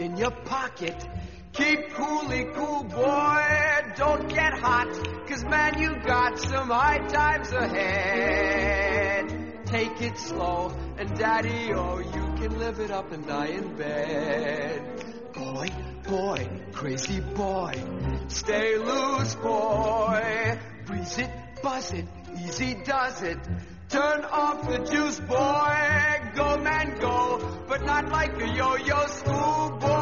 in your pocket. Keep coolly cool, boy. Don't get hot, cause man, you got some high times ahead. Take it slow, and daddy, oh, you can live it up and die in bed. Boy, boy, crazy boy. Stay loose, boy. Breeze it, buzz it, easy does it. Turn off the juice, boy. Go, man, go. But not like a yo-yo school boy.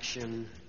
Action.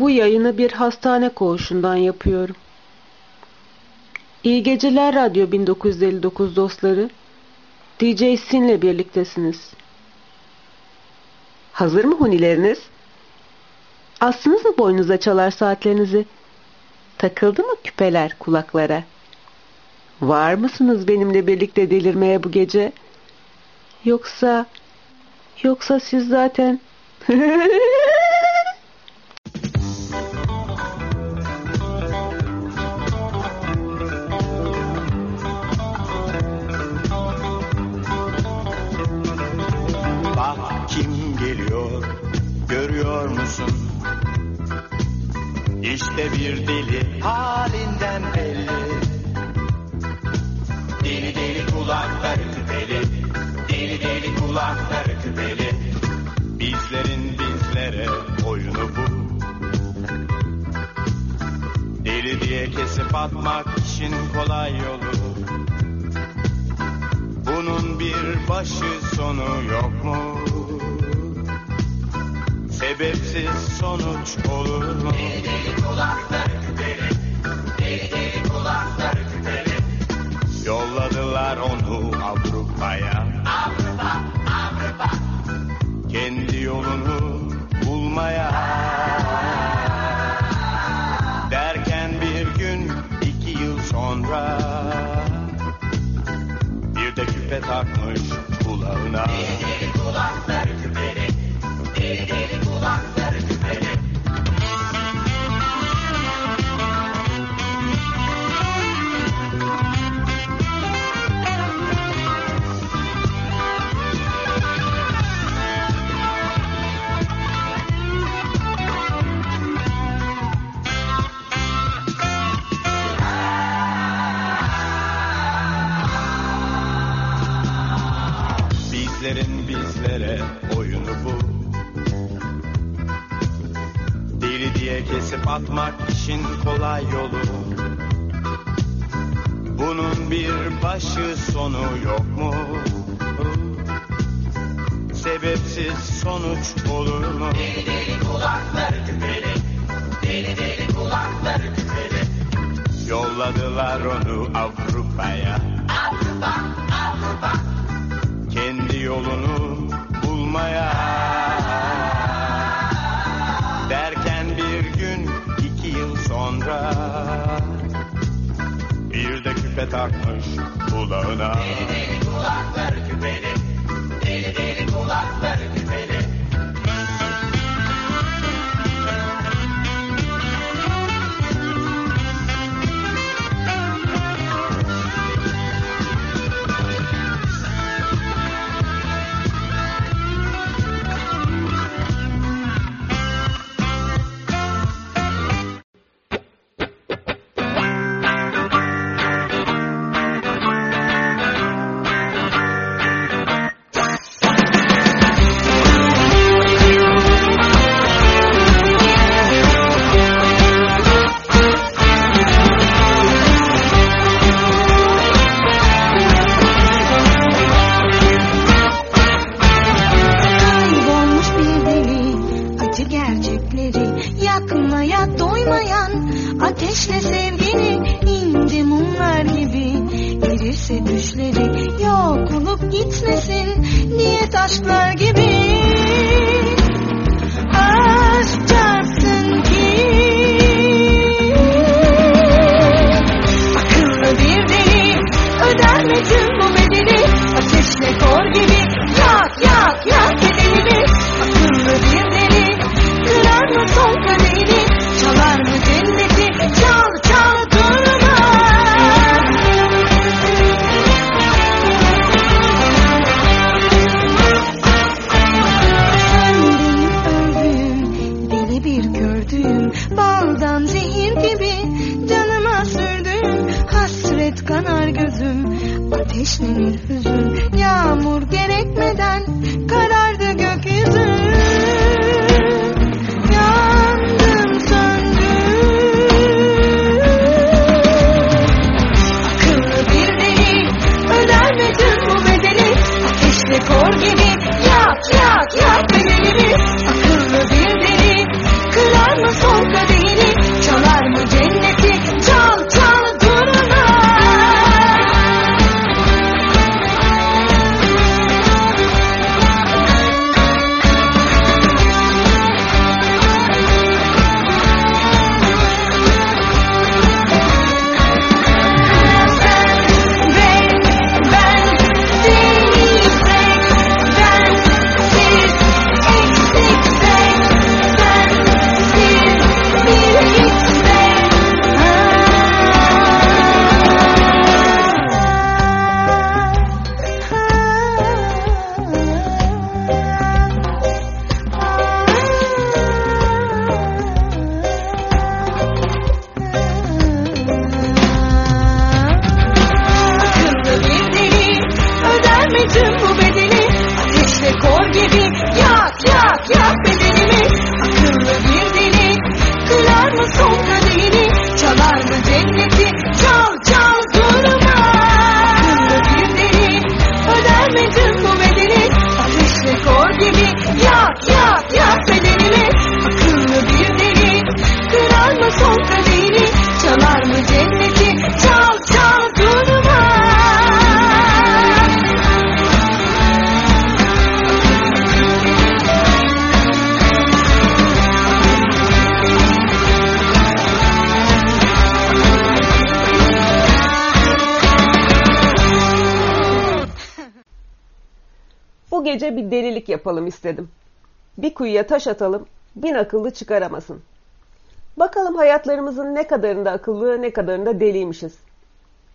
Bu yayını bir hastane koğuşundan yapıyorum. İyi geceler Radyo 1959 dostları. DJ Sin'le birliktesiniz. Hazır mı hunileriniz? Astınız mı boynunuza çalar saatlerinizi? Takıldı mı küpeler kulaklara? Var mısınız benimle birlikte delirmeye bu gece? Yoksa... Yoksa siz zaten... yolu. Bunun bir başı sonu yok mu? Sebepsiz sonuç olur mu? Yolladılar onu Avrupa'ya. Takmış kulağına. Deli kesip atmak işin kolay yolu. Bunun bir başı sonu yok mu? Sebepsiz sonuç olur mu? Yolladılar onu Avrupa'ya. Kendi yolunu bulmaya. Bir de küpe takmış kulağına. Öder mi tüm bu bedeli ateşle kor gibi yapalım istedim. Bir kuyuya taş atalım, bin akıllı çıkaramasın. Bakalım hayatlarımızın ne kadarında akıllı, ne kadarında deliymişiz.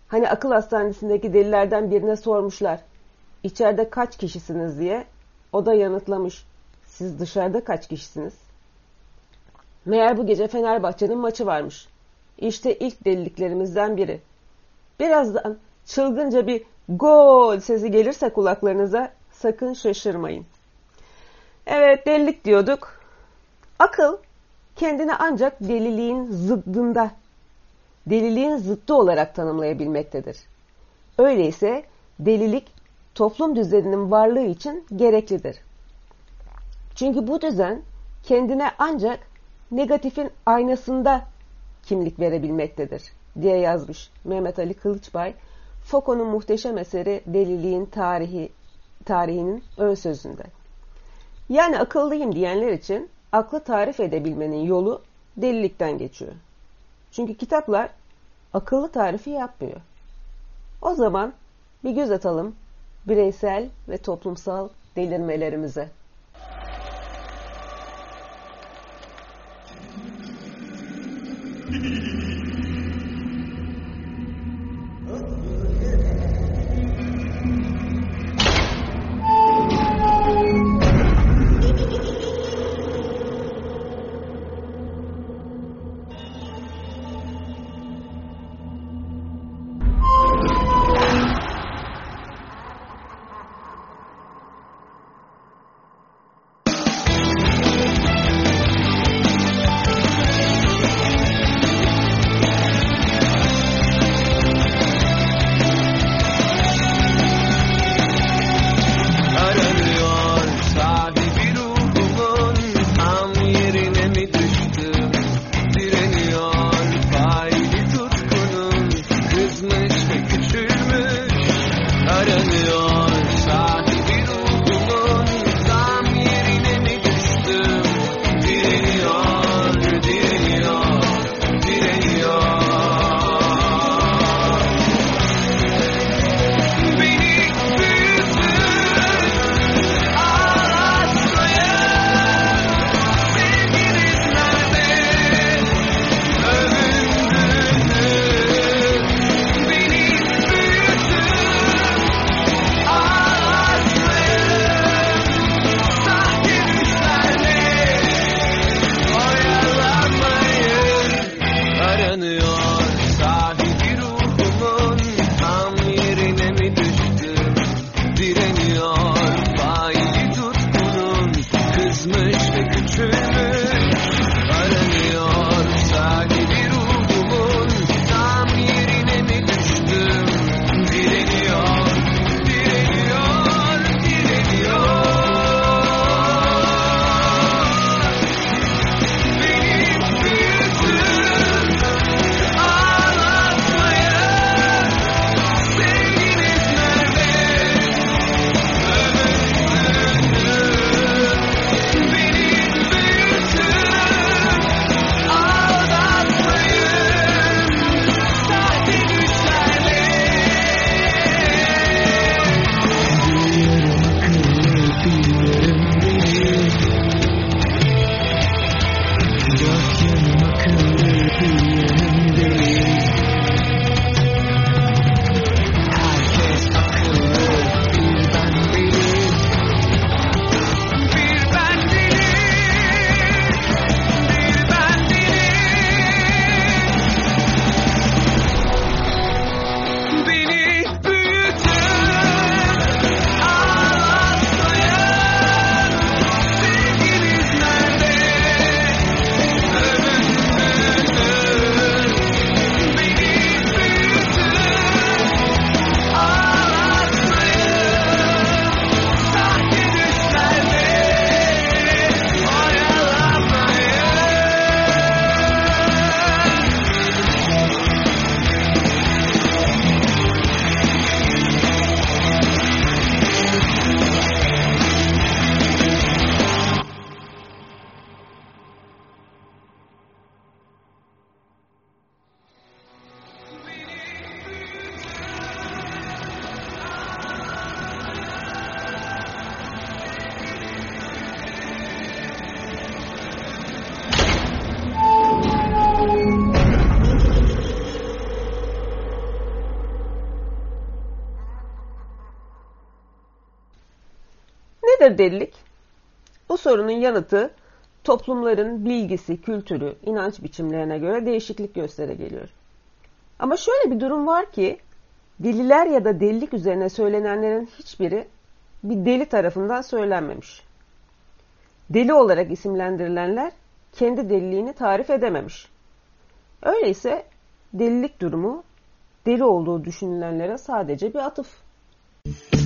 Hani akıl hastanesindeki delilerden birine sormuşlar. İçeride kaç kişisiniz diye. O da yanıtlamış. Siz dışarıda kaç kişisiniz? Meğer bu gece Fenerbahçe'nin maçı varmış. İşte ilk deliliklerimizden biri. Birazdan çılgınca bir gol sesi gelirse kulaklarınıza sakın şaşırmayın. Evet delilik diyorduk. Akıl kendini ancak deliliğin zıddında, deliliğin zıttı olarak tanımlayabilmektedir. Öyleyse delilik toplum düzeninin varlığı için gereklidir. Çünkü bu düzen kendine ancak negatifin aynasında kimlik verebilmektedir diye yazmış Mehmet Ali Kılıçbay Foucault'un muhteşem eseri Deliliğin Tarihi tarihinin ön sözünde. Yani akıllıyım diyenler için aklı tarif edebilmenin yolu delilikten geçiyor. Çünkü kitaplar akıllı tarifi yapmıyor. O zaman bir göz atalım bireysel ve toplumsal delirmelerimize. Nedir delilik? Bu sorunun yanıtı toplumların bilgisi, kültürü, inanç biçimlerine göre değişiklik göstere geliyor. Ama şöyle bir durum var ki deliler ya da delilik üzerine söylenenlerin hiçbiri bir deli tarafından söylenmemiş. Deli olarak isimlendirilenler kendi deliliğini tarif edememiş. Öyleyse delilik durumu deli olduğu düşünülenlere sadece bir atıf. Müzik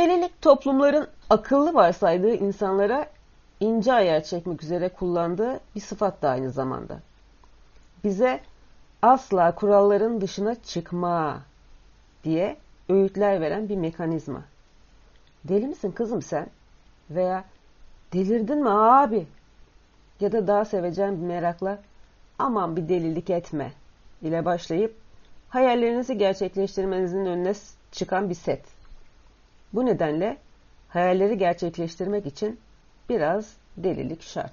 Delilik toplumların akıllı varsaydığı insanlara ince ayar çekmek üzere kullandığı bir sıfat da aynı zamanda. Bize asla kuralların dışına çıkma diye öğütler veren bir mekanizma. Deli misin kızım sen? Veya delirdin mi abi? Ya da daha seveceğim bir merakla aman bir delilik etme ile başlayıp hayallerinizi gerçekleştirmenizin önüne çıkan bir set. Bu nedenle hayalleri gerçekleştirmek için biraz delilik şart.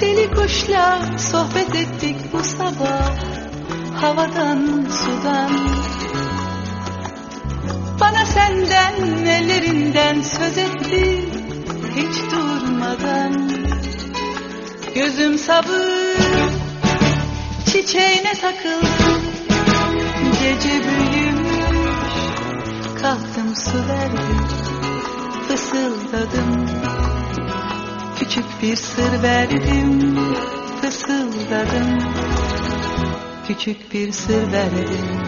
Deli kuşla sohbet ettik bu sabah Havadan sudan Bana senden ellerinden söz etti? Hiç durmadan. Gözüm sabır Çiçeğine takıldı. Gece büyümüş Kalktım su verdim Fısıldadım. Küçük bir sır verdim Fısıldadım. Küçük bir sır verdim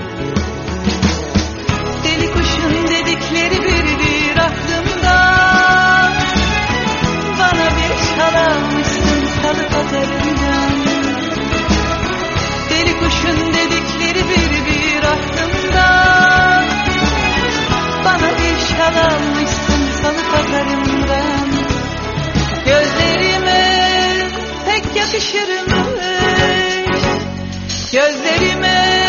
kuşun dedikleri bir bir aklımda. Bana bir çalarmışsın salı pazarından. Deli kuşun dedikleri bir bir aklımda. Bana bir çalarmışsın salı pazarından. Gözlerime pek yakışırmış. Gözlerime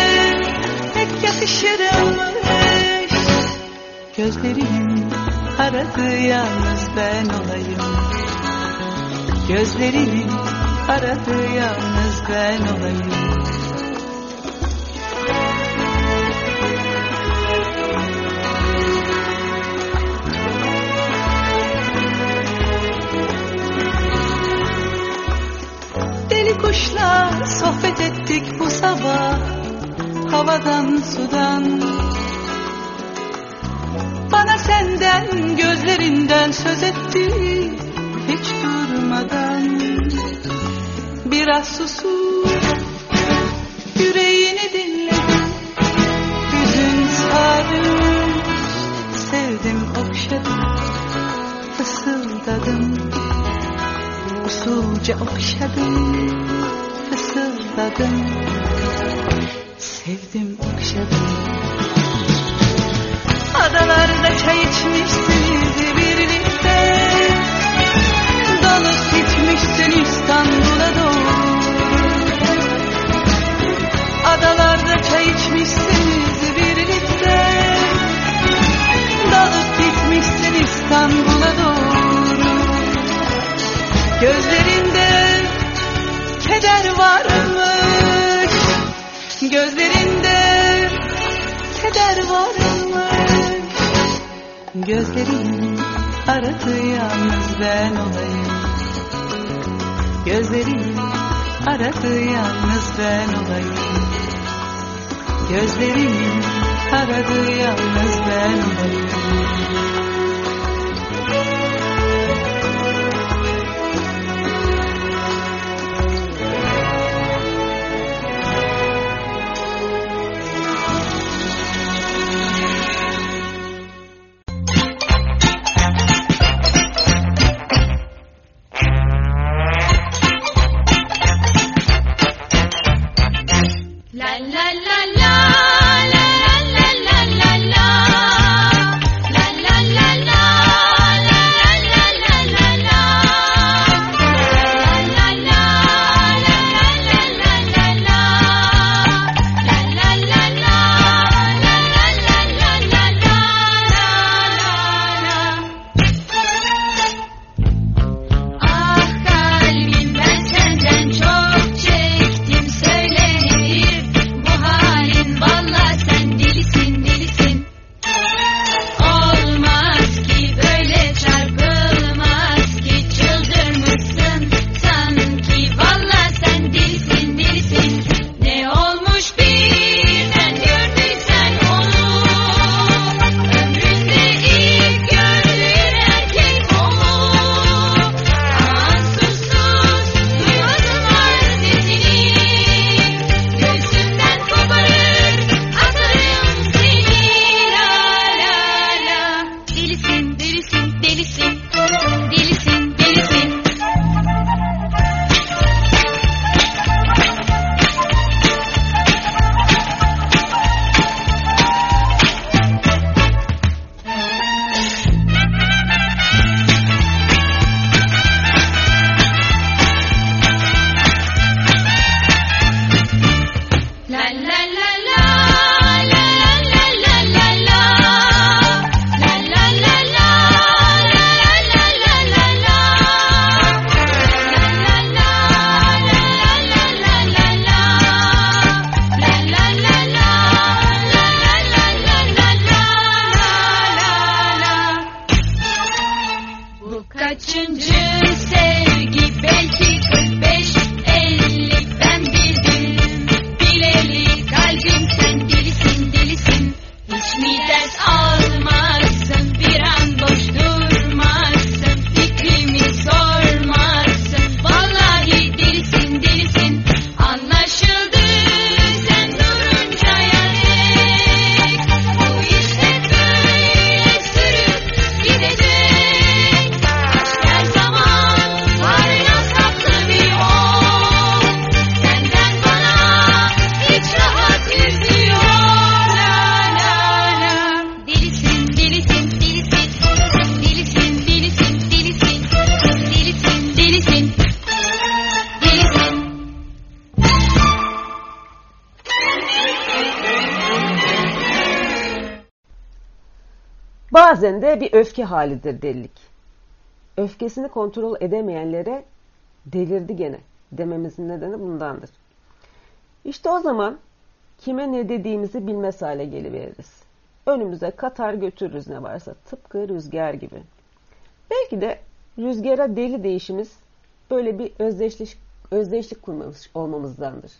pek yakışırmış Gözlerimin aradığı yalnız ben olayım. Gözlerimin aradığı yalnız ben olayım. Deli kuşla sohbet ettik bu sabah. Havadan sudan senden gözlerinden söz etti Hiç durmadan. Biraz susup Yüreğini dinledim Yüzün sarmış Sevdim okşadım Fısıldadım. Usulca okşadım Fısıldadım. Sevdim okşadım Adalarda çay içmişsiniz birlikte. Dalıp gitmişsin İstanbul'a doğru. Adalarda çay içmişsiniz birlikte. Dalıp gitmişsin İstanbul'a doğru. Gözlerinde keder varmış. Gözlerinde keder varmış Gözlerin aradığı yalnız ben olayım. Gözlerin aradığı yalnız ben olayım. Gözlerin aradığı yalnız ben olayım bazen de bir öfke halidir delilik. Öfkesini kontrol edemeyenlere delirdi gene dememizin nedeni bundandır. İşte o zaman kime ne dediğimizi bilmez hale geliveririz. Önümüze katar götürürüz ne varsa tıpkı rüzgar gibi. Belki de rüzgara deli değişimiz böyle bir özdeşlik, özdeşlik kurmamış olmamızdandır.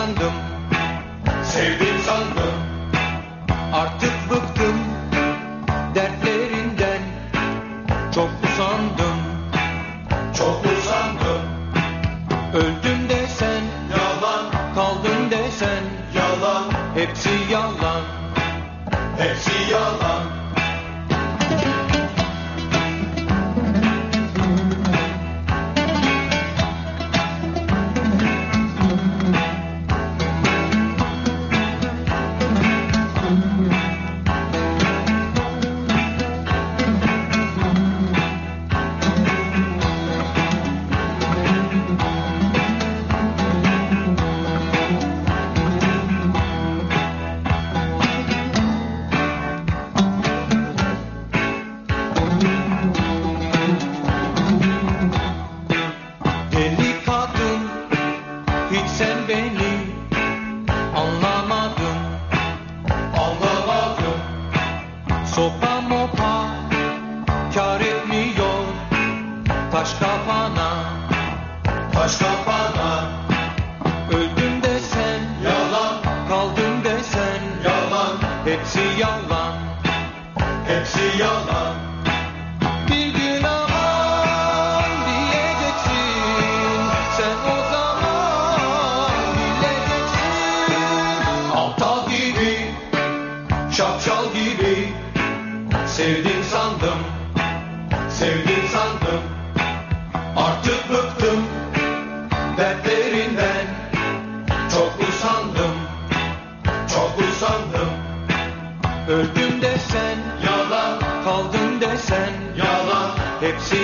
cuando Öldüm desen yalan, kaldım desen yalan. Hepsi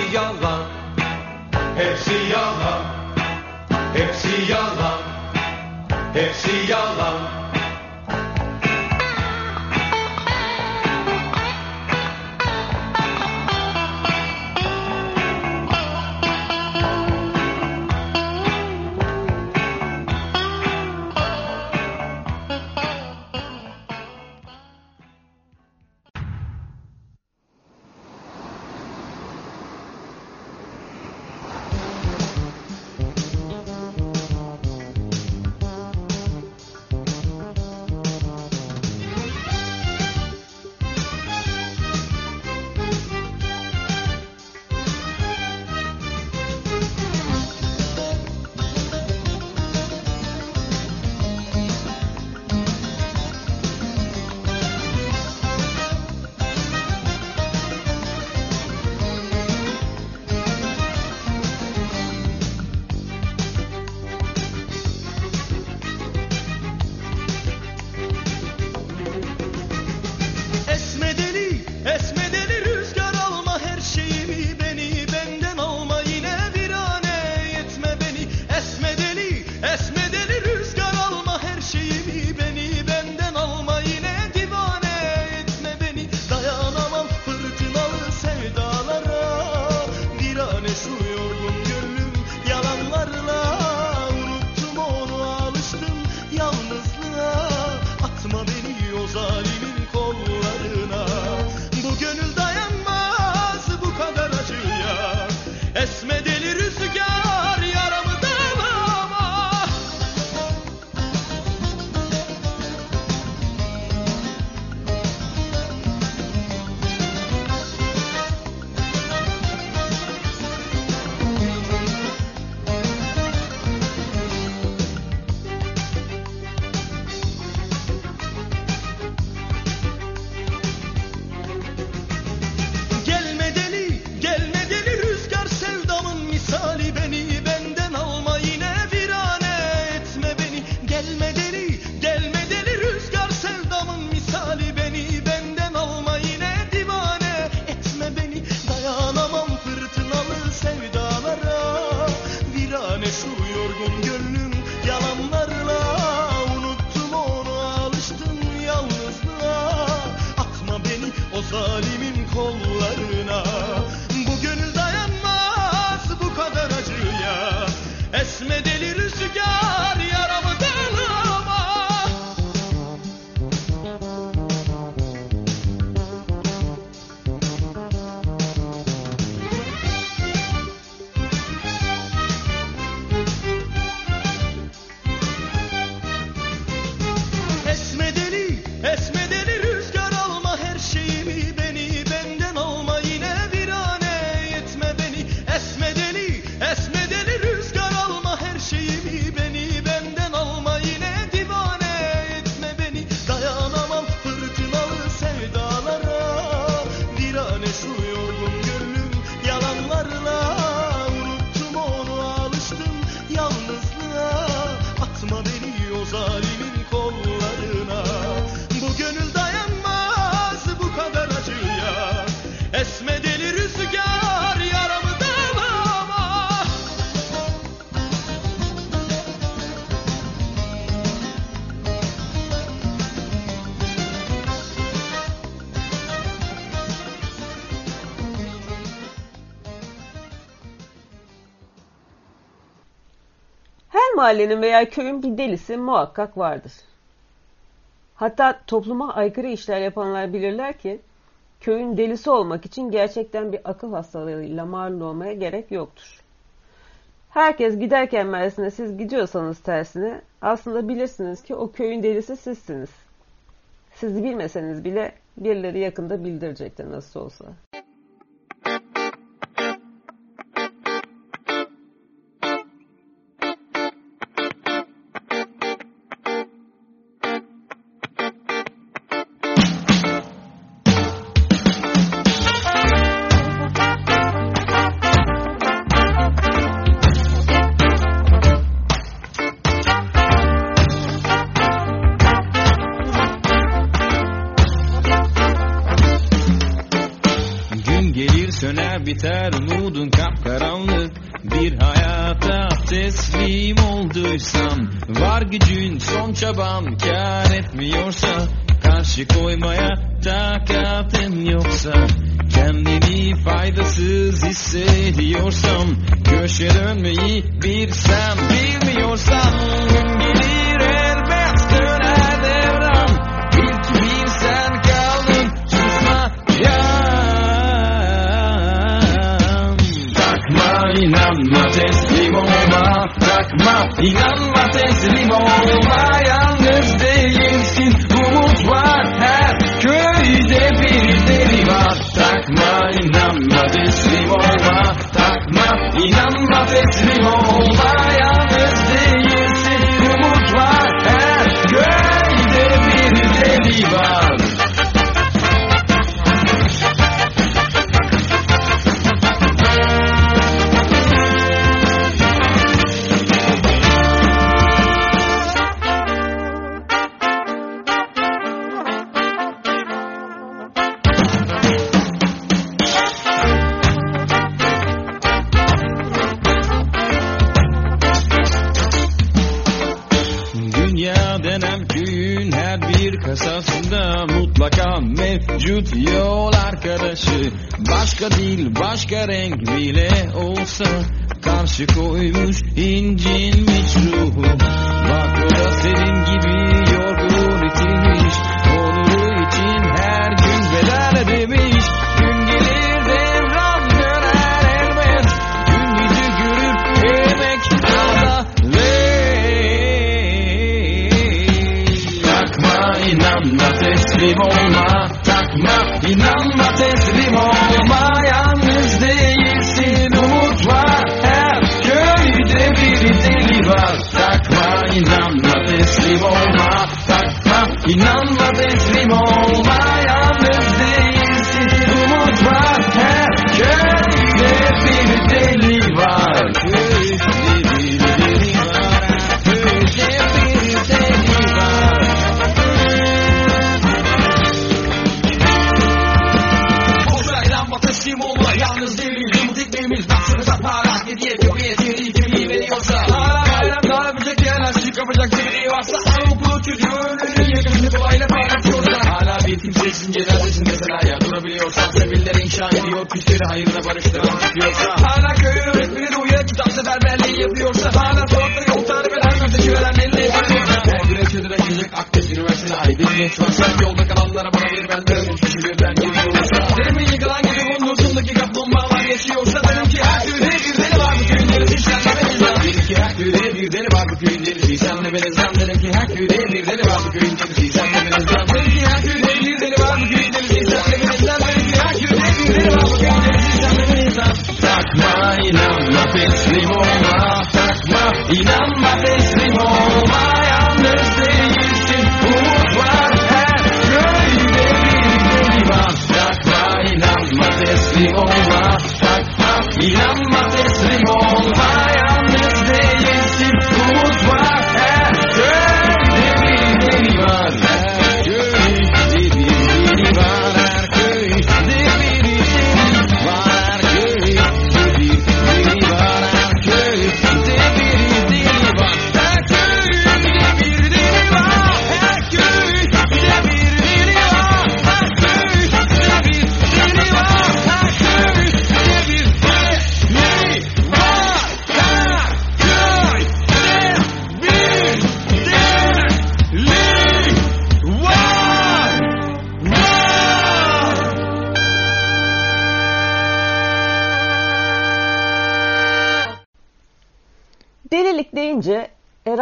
mahallenin veya köyün bir delisi muhakkak vardır. Hatta topluma aykırı işler yapanlar bilirler ki köyün delisi olmak için gerçekten bir akıl hastalığıyla marul olmaya gerek yoktur. Herkes giderken mersine siz gidiyorsanız tersine aslında bilirsiniz ki o köyün delisi sizsiniz. Siz bilmeseniz bile birileri yakında bildirecektir nasıl olsa. neredesin mesela ya durabiliyorsan Seviller inşa ediyor kültürü hayırına barıştıran tutuyorsa Hala köyün öğretmeni de uyuya kitap seferberliği yapıyorsa Hala sokakta yol tarifi herkese küveler belli ediyorsa Her gün eşedir açacak Akdeniz Üniversitesi aydın var Sen yolda kalanlara bana bir ben dönüm Çünkü birden geliyorsa. Demin yıkılan gibi bundurtundaki kaplumbağalar yaşıyorsa. Benimki her türlü bir deli var bu köyün deli Sen ne benzer Benimki her türlü bir deli var bu köyün deli Sen ne benzer Takma inanma teslim olma Takma inanma teslim olma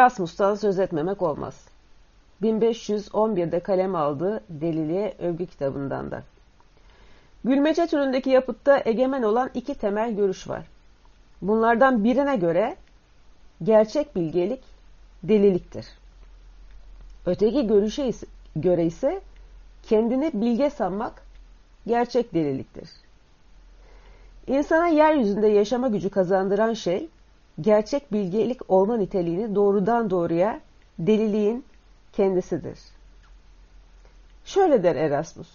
Erasmus'tan söz etmemek olmaz. 1511'de kalem aldığı Deliliğe Övgü kitabından da. Gülmece türündeki yapıtta egemen olan iki temel görüş var. Bunlardan birine göre gerçek bilgelik deliliktir. Öteki görüşe göre ise kendini bilge sanmak gerçek deliliktir. İnsana yeryüzünde yaşama gücü kazandıran şey gerçek bilgelik olma niteliğini doğrudan doğruya deliliğin kendisidir. Şöyle der Erasmus.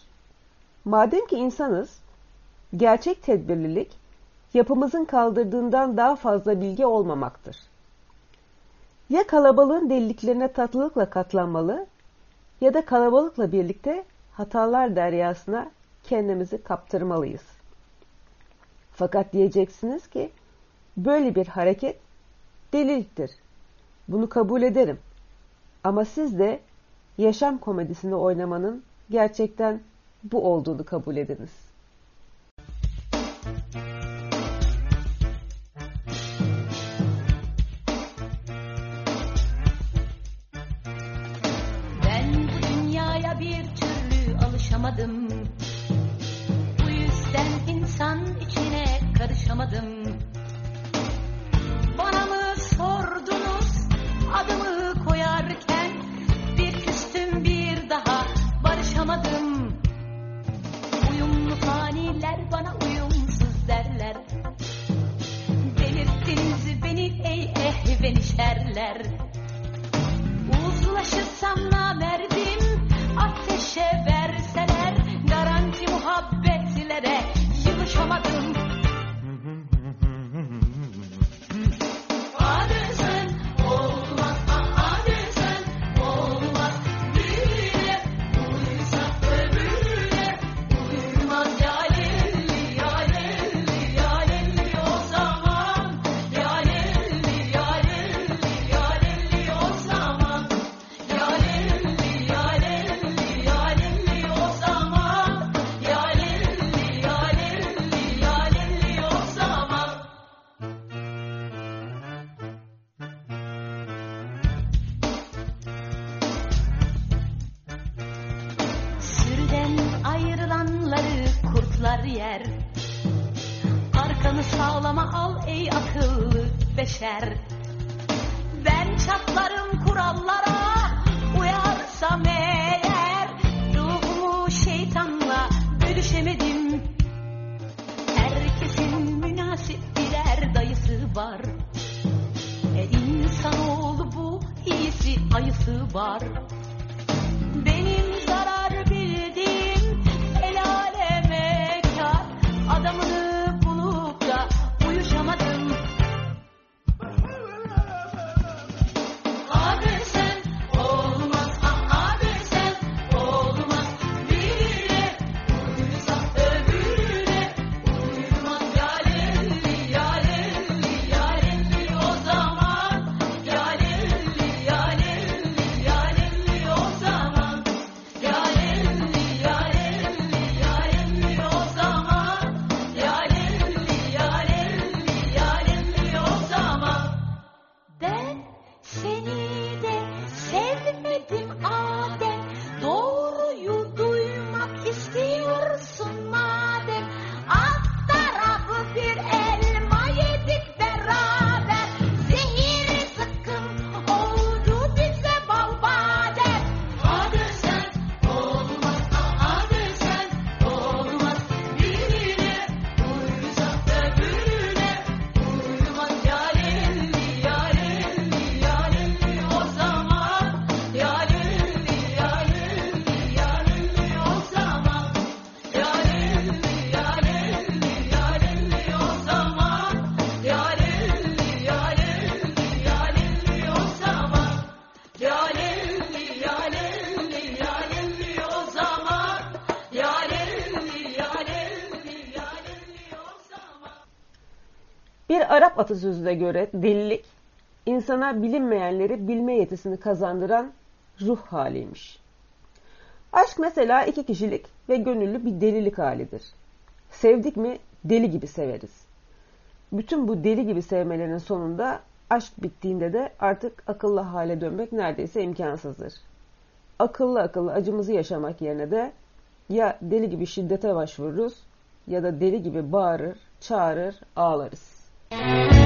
Madem ki insanız, gerçek tedbirlilik yapımızın kaldırdığından daha fazla bilgi olmamaktır. Ya kalabalığın deliliklerine tatlılıkla katlanmalı ya da kalabalıkla birlikte hatalar deryasına kendimizi kaptırmalıyız. Fakat diyeceksiniz ki böyle bir hareket deliliktir. Bunu kabul ederim. Ama siz de yaşam komedisini oynamanın gerçekten bu olduğunu kabul ediniz. Ben bu dünyaya bir türlü alışamadım. Bu yüzden insan içine karışamadım. Bana mı sordunuz adımı koyarken bir küstüm bir daha barışamadım. Uyumlu faniler bana uyumsuz derler. Delirttiniz beni ey ehvenişerler. Uzlaşırsam namerdim ateşe verseler garanti muhabbetlere yılışamadım. atasözüne göre delilik insana bilinmeyenleri bilme yetisini kazandıran ruh haliymiş. Aşk mesela iki kişilik ve gönüllü bir delilik halidir. Sevdik mi deli gibi severiz. Bütün bu deli gibi sevmelerin sonunda aşk bittiğinde de artık akıllı hale dönmek neredeyse imkansızdır. Akıllı akıllı acımızı yaşamak yerine de ya deli gibi şiddete başvururuz ya da deli gibi bağırır, çağırır, ağlarız. Thank you.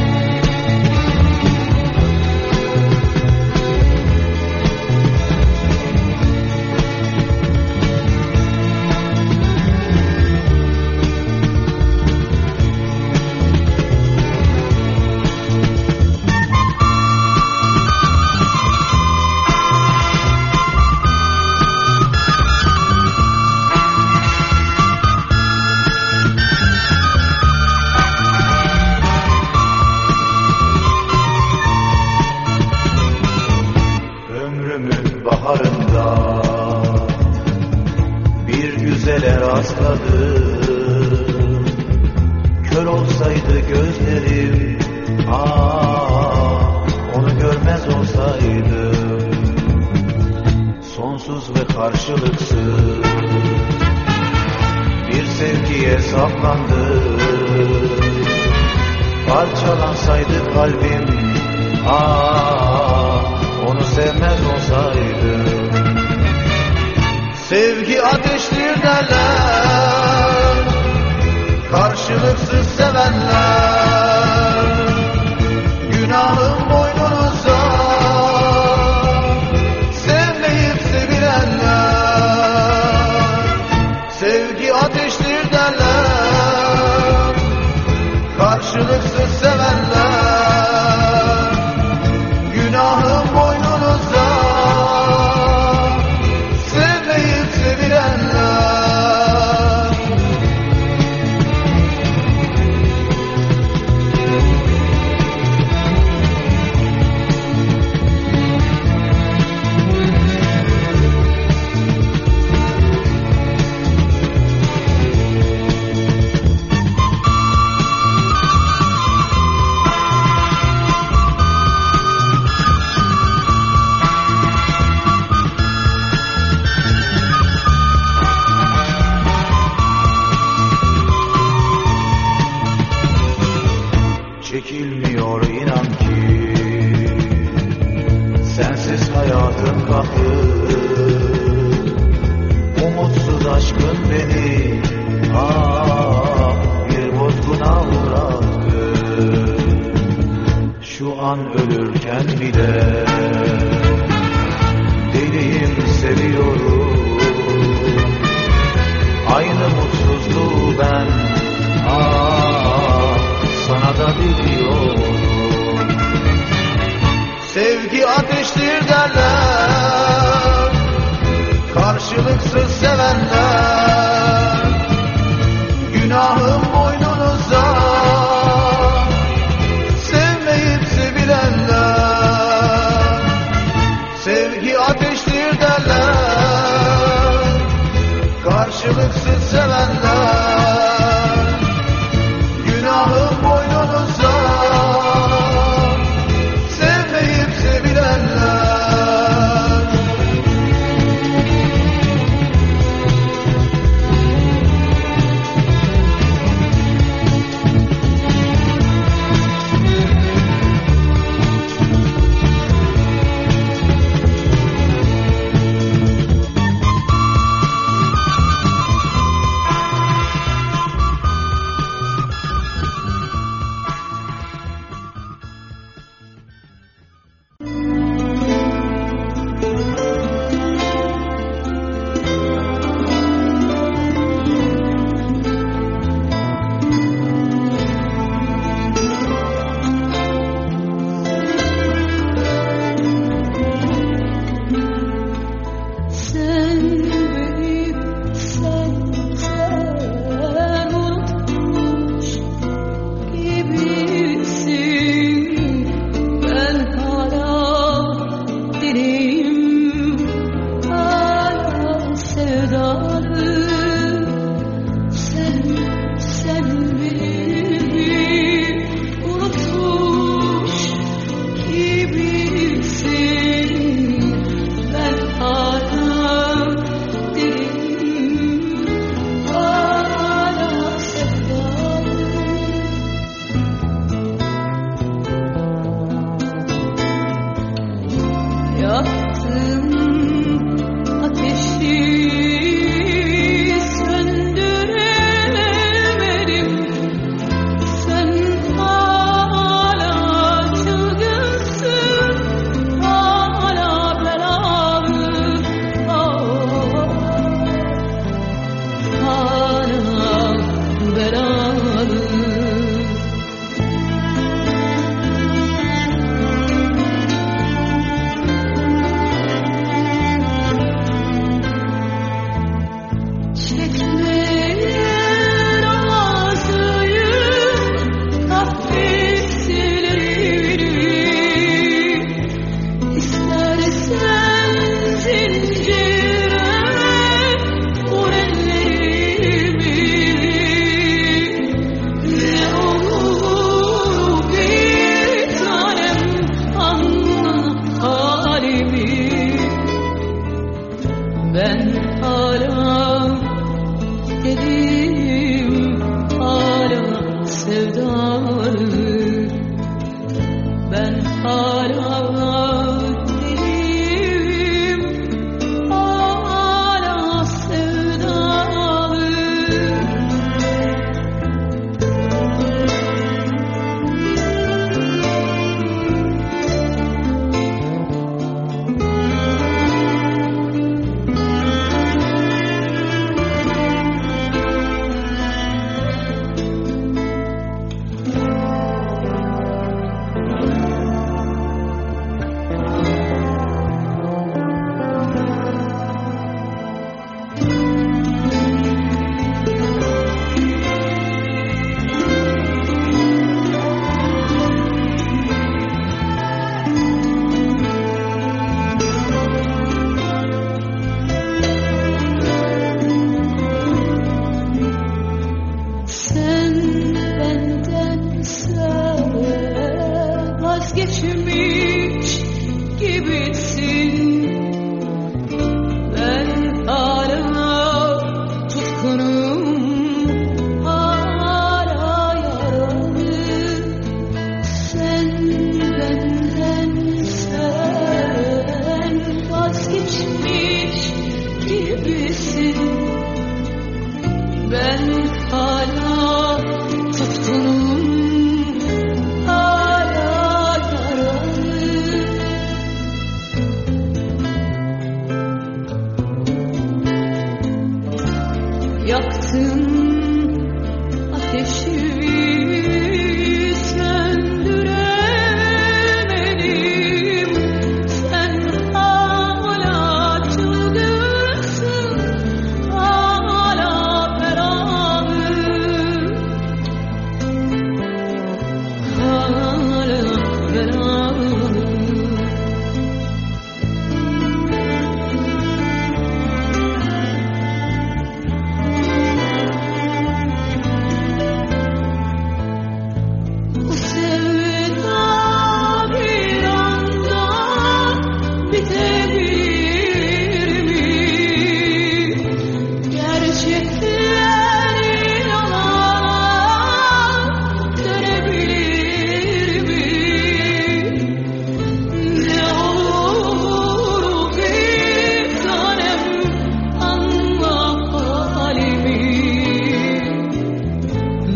diye saplandı. Parçalansaydı kalbim ah onu sevmez olsaydım Sevgi ateştir derler Karşılıksız sevenler. Günahım boy 着自。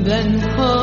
冷候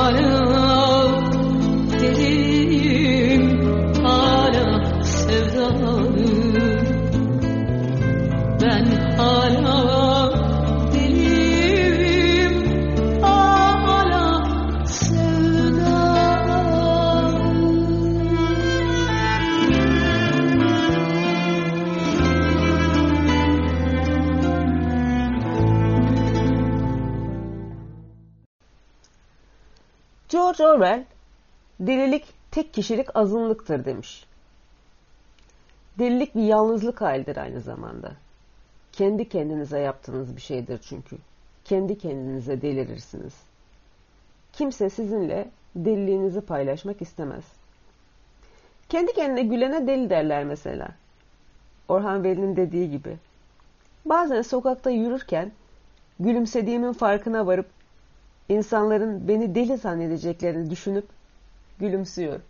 Orwell, delilik tek kişilik azınlıktır demiş. Delilik bir yalnızlık halidir aynı zamanda. Kendi kendinize yaptığınız bir şeydir çünkü. Kendi kendinize delirirsiniz. Kimse sizinle deliliğinizi paylaşmak istemez. Kendi kendine gülene deli derler mesela. Orhan Veli'nin dediği gibi. Bazen sokakta yürürken gülümsediğimin farkına varıp insanların beni deli zannedeceklerini düşünüp gülümsüyorum.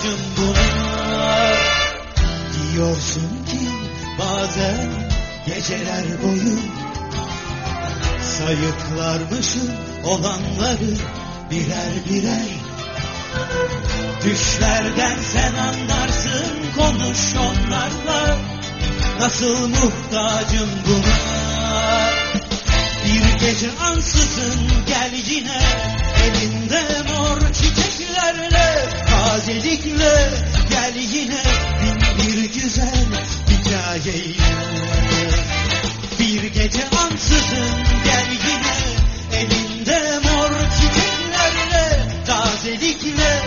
Muhtacım buna Diyorsun ki bazen geceler boyu Sayıklarmışım olanları birer birer. Düşlerden sen anlarsın konuş onlarla. Nasıl muhtacım buna Bir gece ansızın gel yine Elinde mor çiçeklerle Tazelikle gel yine Bin bir güzel hikayeyle. Bir gece ansızın gel yine Elinde mor çiçeklerle. Tazelikle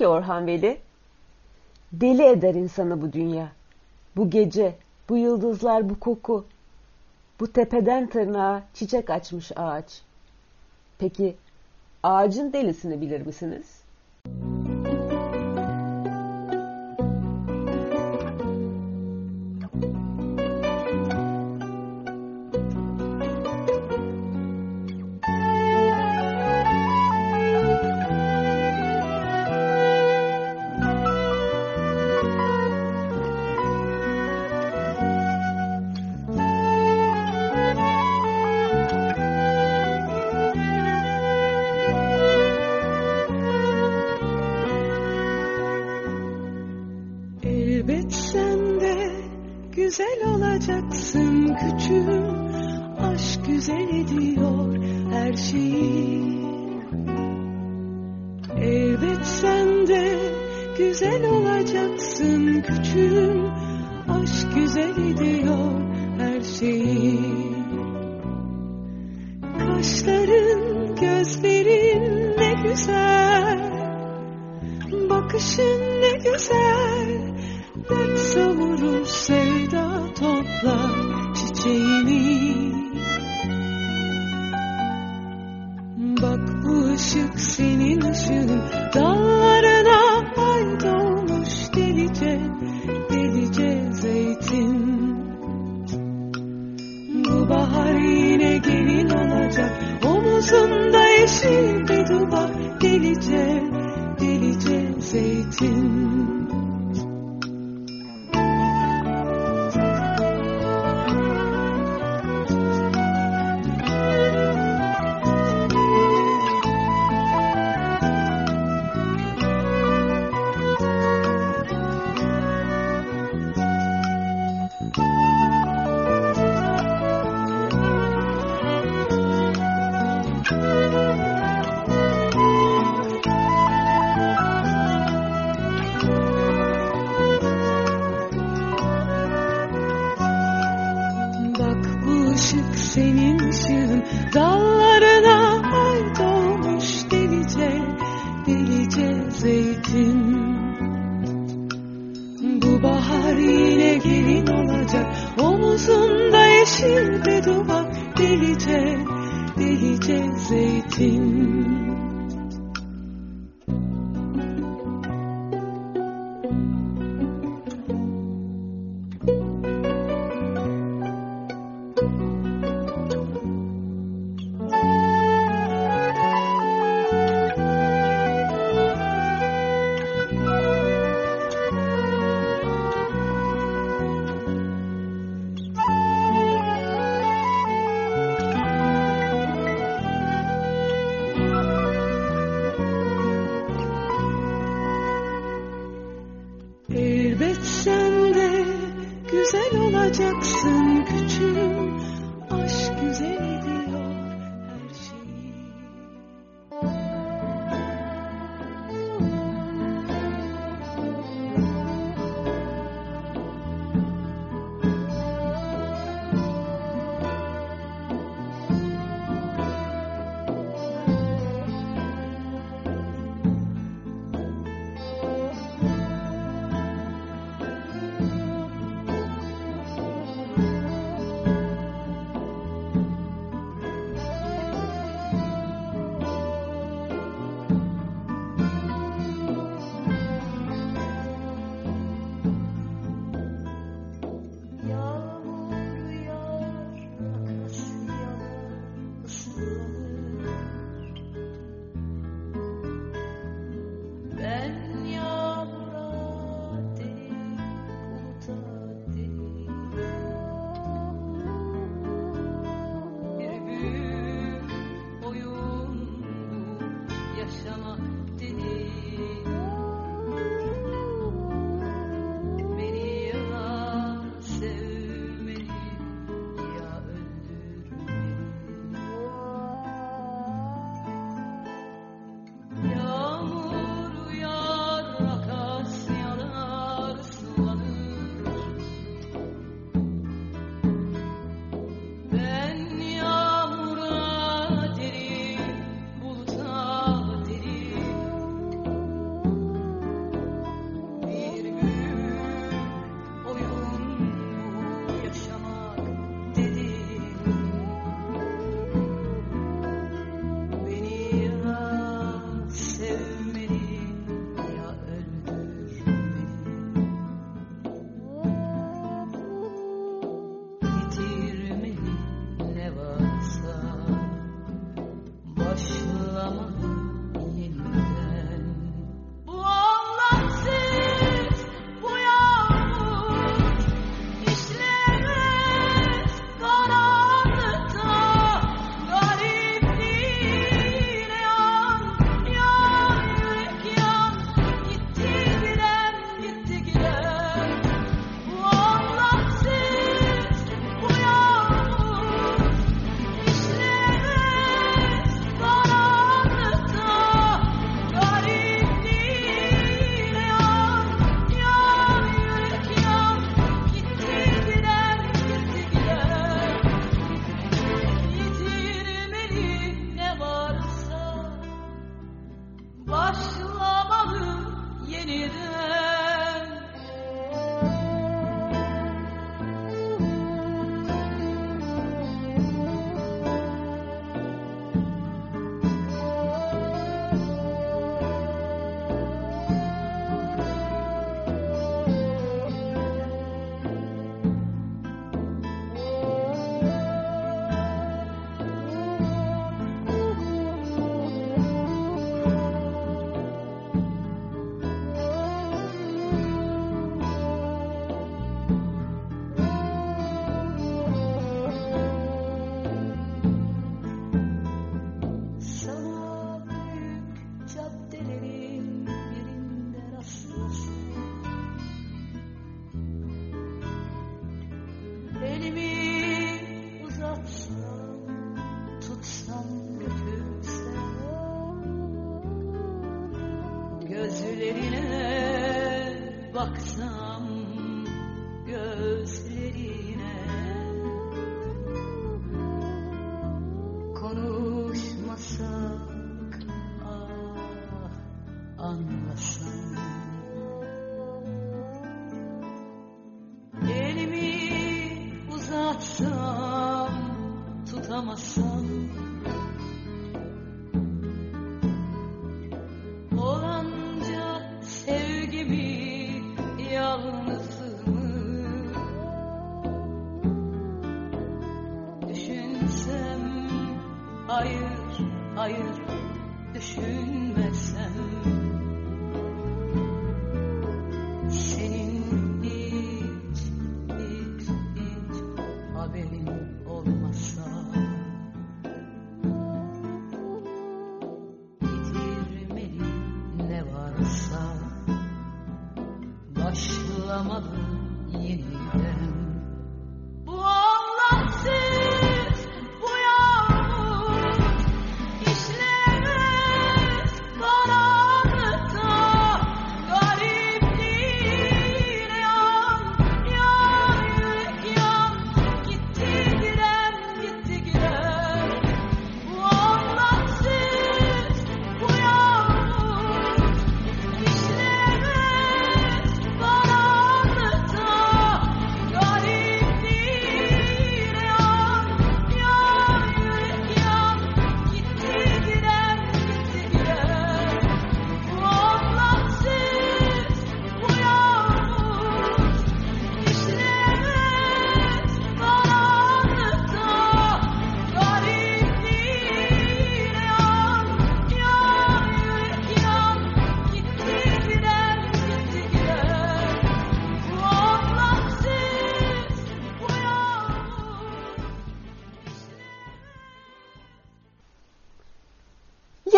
ki Orhan Veli, deli eder insanı bu dünya. Bu gece, bu yıldızlar, bu koku, bu tepeden tırnağa çiçek açmış ağaç. Peki ağacın delisini bilir misiniz? güzel Omuzunda yeşil bir duvar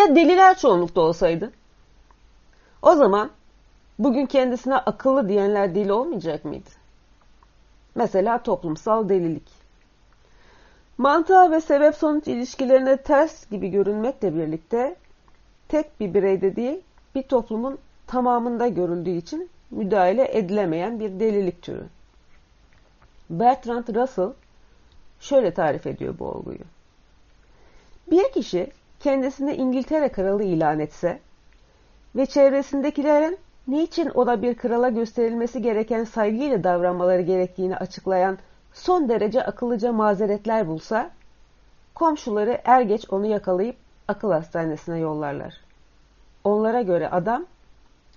Ya deliler çoğunlukta olsaydı? O zaman bugün kendisine akıllı diyenler deli olmayacak mıydı? Mesela toplumsal delilik. Mantığa ve sebep sonuç ilişkilerine ters gibi görünmekle birlikte tek bir bireyde değil bir toplumun tamamında görüldüğü için müdahale edilemeyen bir delilik türü. Bertrand Russell şöyle tarif ediyor bu olguyu. Bir kişi kendisini İngiltere kralı ilan etse ve çevresindekilerin niçin ona bir krala gösterilmesi gereken saygıyla davranmaları gerektiğini açıklayan son derece akıllıca mazeretler bulsa, komşuları er geç onu yakalayıp akıl hastanesine yollarlar. Onlara göre adam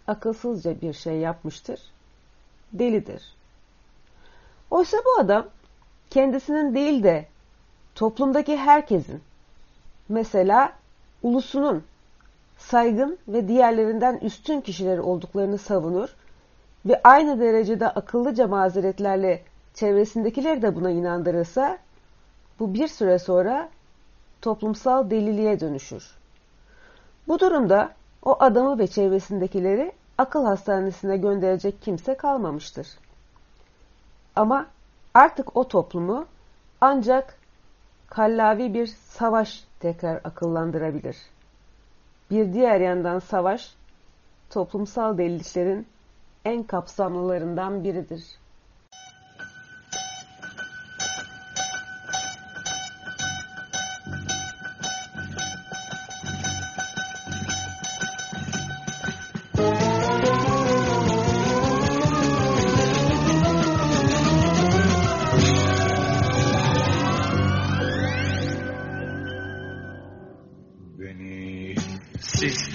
akılsızca bir şey yapmıştır, delidir. Oysa bu adam kendisinin değil de toplumdaki herkesin, mesela ulusunun saygın ve diğerlerinden üstün kişileri olduklarını savunur ve aynı derecede akıllıca mazeretlerle çevresindekileri de buna inandırırsa bu bir süre sonra toplumsal deliliğe dönüşür. Bu durumda o adamı ve çevresindekileri akıl hastanesine gönderecek kimse kalmamıştır. Ama artık o toplumu ancak kallavi bir savaş tekrar akıllandırabilir. Bir diğer yandan savaş, toplumsal deliliklerin en kapsamlılarından biridir.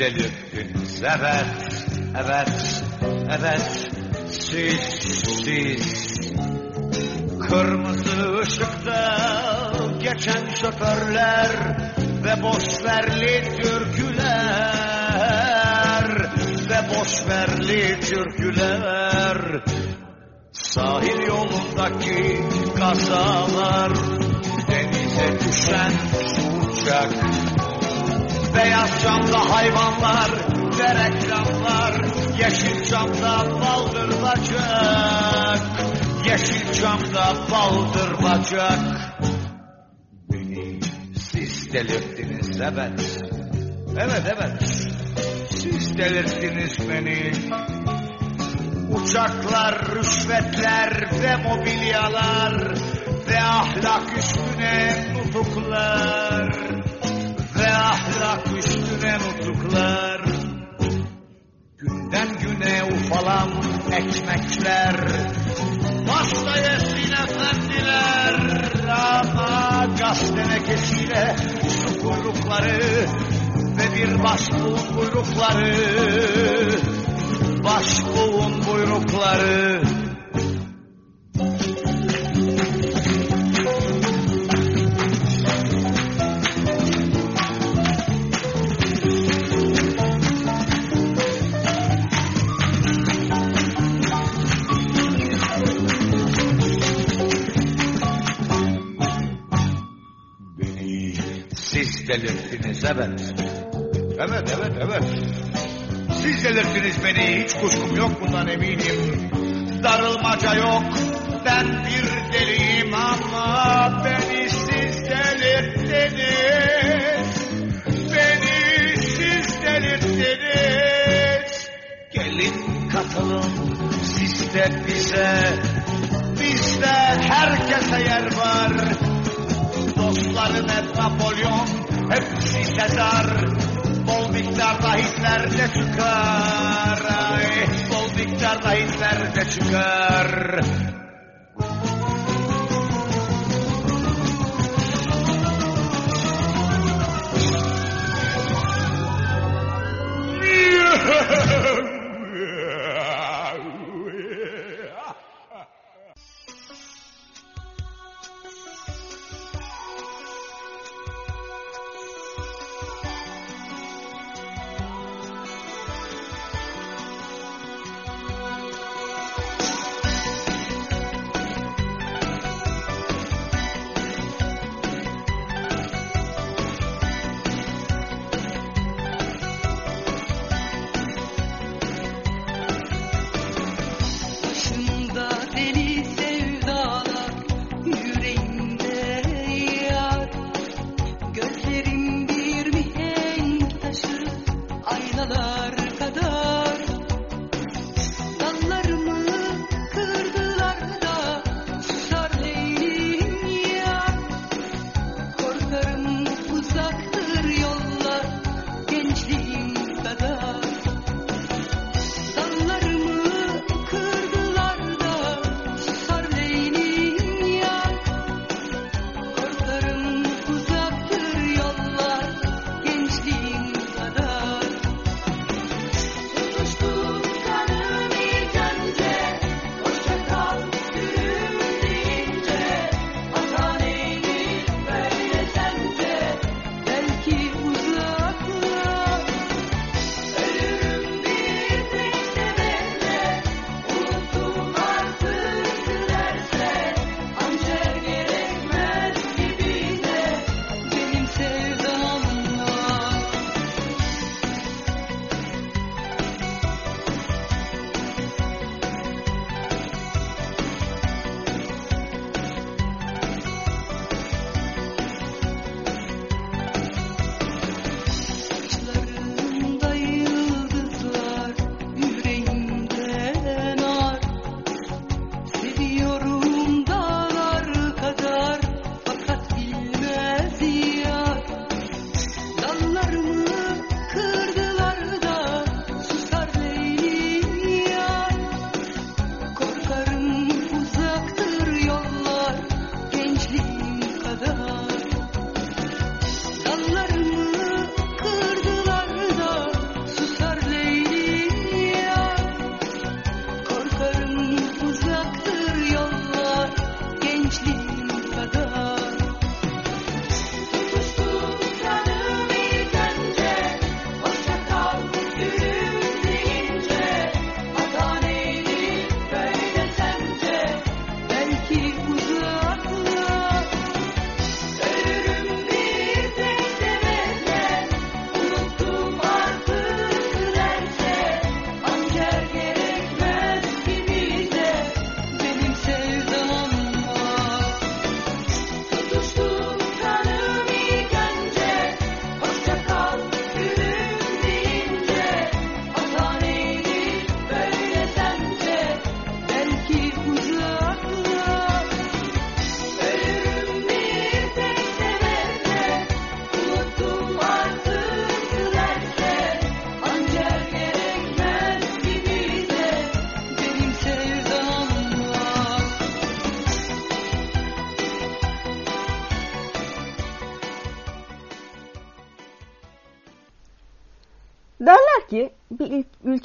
Delirttiniz evet, evet, evet. Siz, siz. Kırmızı ışıkta geçen şoförler ve boşverli türküler. Ve boşverli türküler. Sahil yolundaki kazalar denize düşen uçak Beyaz camda hayvanlar ve reklamlar Yeşil camda baldır bacak Yeşil camda baldır bacak Beni siz delirttiniz evet. Evet evet. Siz delirttiniz beni. Uçaklar, rüşvetler ve mobilyalar ve ahlak üstüne nutuklar ve ahlak üstüne nutuklar günden güne ufalan ekmekler pasta yesin efendiler ama gaz tenekesiyle su kuyrukları ve bir başbuğun buyrukları başbuğun buyrukları delirttiniz evet. Evet evet evet. Siz delirttiniz beni hiç kuşkum yok bundan eminim. Darılmaca yok ben bir deliyim ama beni siz delirttiniz. Beni siz delirttiniz. Gelin katılın siz de bize. Bizde herkese yer var. Dostlarım hep Napolyon, hepsi sezar. Bol miktarda hitlerde çıkar. Ay, bol miktarda hitlerde çıkar. Ha!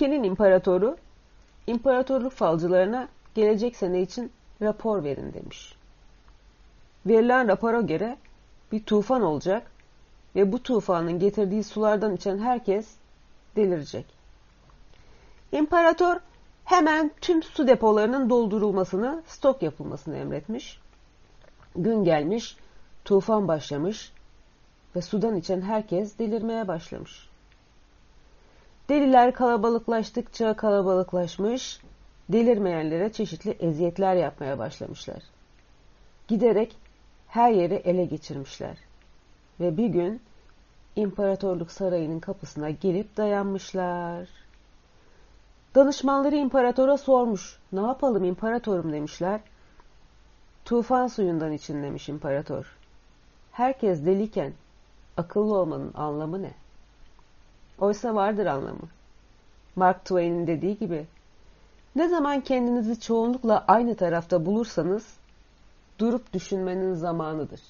ülkenin imparatoru imparatorluk falcılarına gelecek sene için rapor verin demiş. Verilen rapora göre bir tufan olacak ve bu tufanın getirdiği sulardan içen herkes delirecek. İmparator hemen tüm su depolarının doldurulmasını, stok yapılmasını emretmiş. Gün gelmiş, tufan başlamış ve sudan içen herkes delirmeye başlamış. Deliler kalabalıklaştıkça kalabalıklaşmış, delirmeyenlere çeşitli eziyetler yapmaya başlamışlar. Giderek her yeri ele geçirmişler. Ve bir gün imparatorluk sarayının kapısına gelip dayanmışlar. Danışmanları imparatora sormuş. Ne yapalım imparatorum demişler. Tufan suyundan için demiş imparator. Herkes deliken akıllı olmanın anlamı ne? Oysa vardır anlamı. Mark Twain'in dediği gibi ne zaman kendinizi çoğunlukla aynı tarafta bulursanız durup düşünmenin zamanıdır.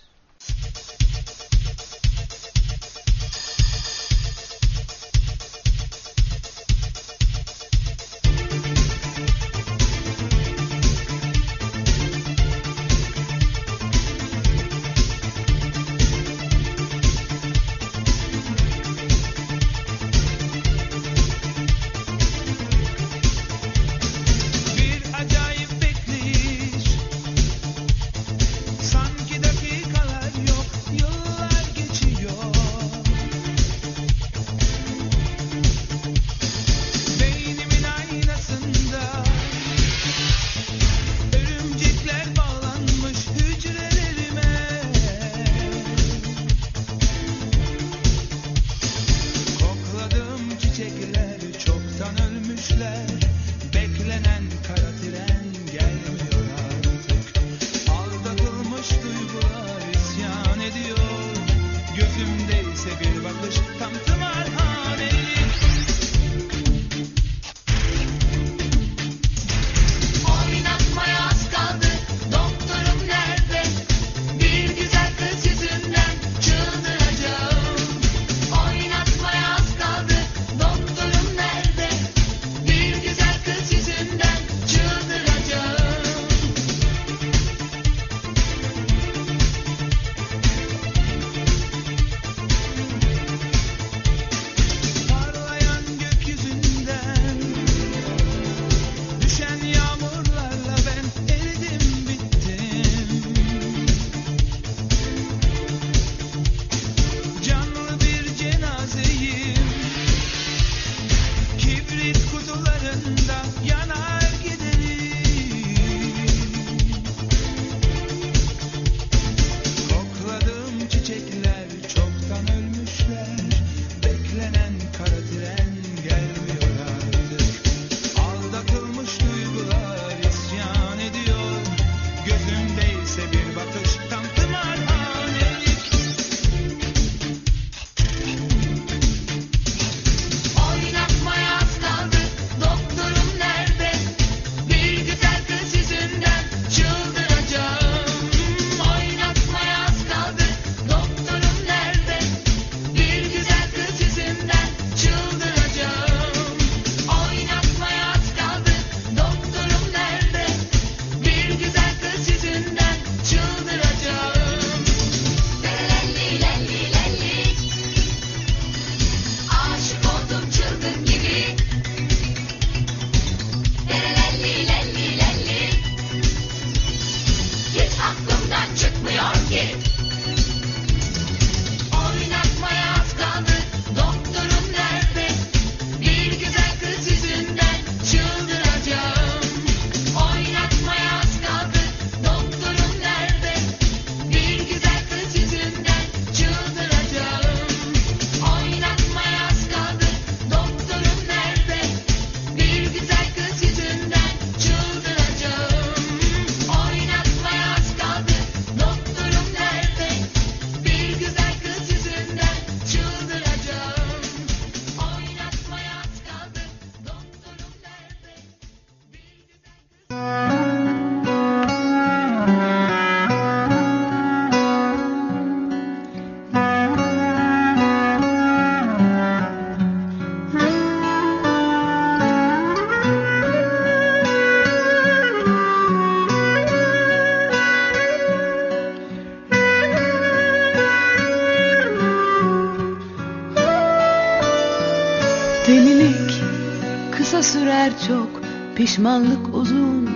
Pişmanlık uzun.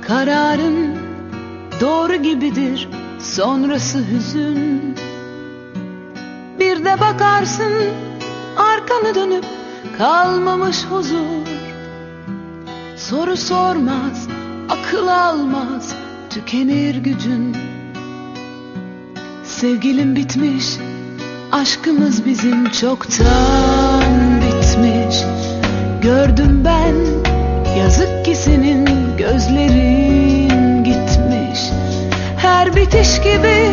Kararın doğru gibidir sonrası hüzün. Bir de bakarsın arkanı dönüp kalmamış huzur. Soru sormaz, akıl almaz, tükenir gücün. Sevgilim bitmiş, aşkımız bizim çoktan bitmiş Gördüm ben, yazık ki senin gözlerin gitmiş. Her bitiş gibi,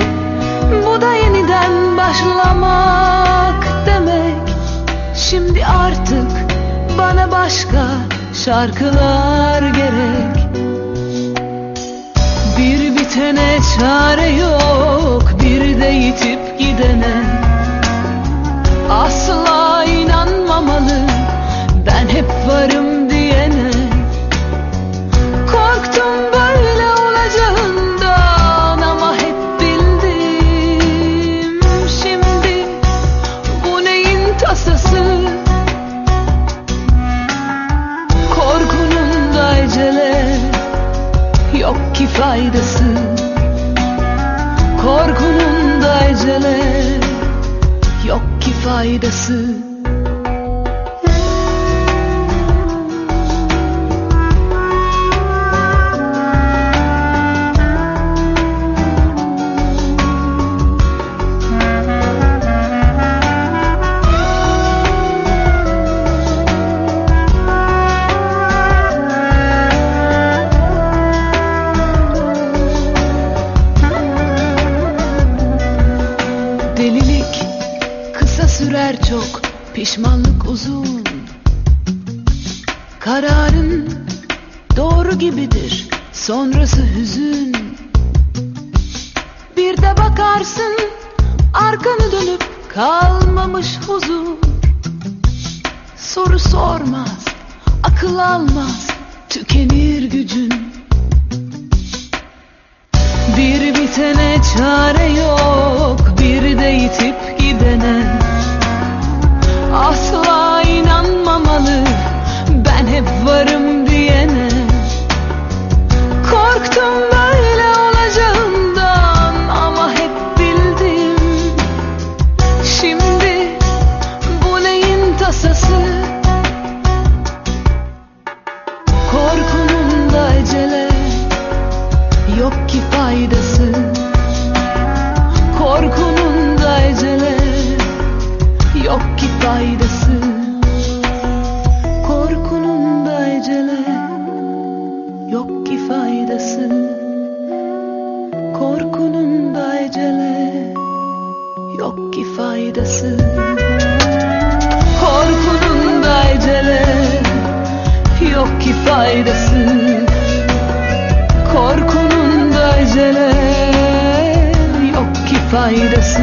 bu da yeniden başlamak demek. Şimdi artık bana başka şarkılar gerek. Bir bitene çare yok bir de yitip gidene. Asla inanmamalı ben hep varım diyene. Korktum böyle olacağından ama hep bildim. Şimdi bu neyin tasası? Korkunun da ecele yok ki faydası. Korkunun da ecele yok ki faydası sürer çok Pişmanlık uzun. Kararın doğru gibidir Sonrası hüzün. Bir de bakarsın Arkanı dönüp kalmamış huzur. Soru sormaz Akıl almaz Tükenir gücün. Bir bitene çare yok Bir de yitip gidene Asla inanmamalı Ben hep varım diyene. Korktum böyle faydası Korkunun ecele yok ki faydası Korkunun ecele yok ki faydası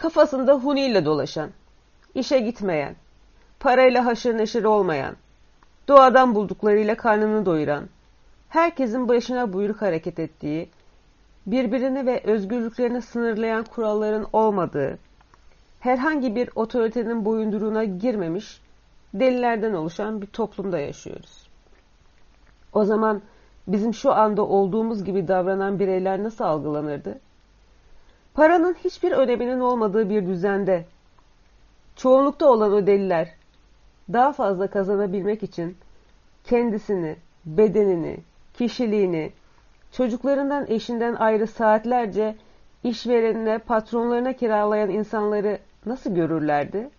kafasında huniyle dolaşan, işe gitmeyen, parayla haşır neşir olmayan, doğadan bulduklarıyla karnını doyuran, herkesin başına buyruk hareket ettiği, birbirini ve özgürlüklerini sınırlayan kuralların olmadığı, herhangi bir otoritenin boyunduruğuna girmemiş, delilerden oluşan bir toplumda yaşıyoruz. O zaman bizim şu anda olduğumuz gibi davranan bireyler nasıl algılanırdı? Paranın hiçbir öneminin olmadığı bir düzende, çoğunlukta olan o deliler, daha fazla kazanabilmek için kendisini, bedenini, kişiliğini, çocuklarından eşinden ayrı saatlerce işverenine, patronlarına kiralayan insanları nasıl görürlerdi?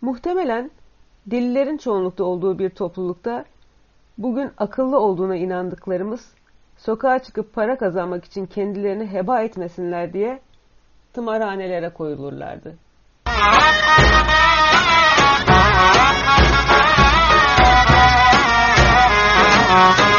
Muhtemelen delilerin çoğunlukta olduğu bir toplulukta bugün akıllı olduğuna inandıklarımız sokağa çıkıp para kazanmak için kendilerini heba etmesinler diye tımarhanelere koyulurlardı.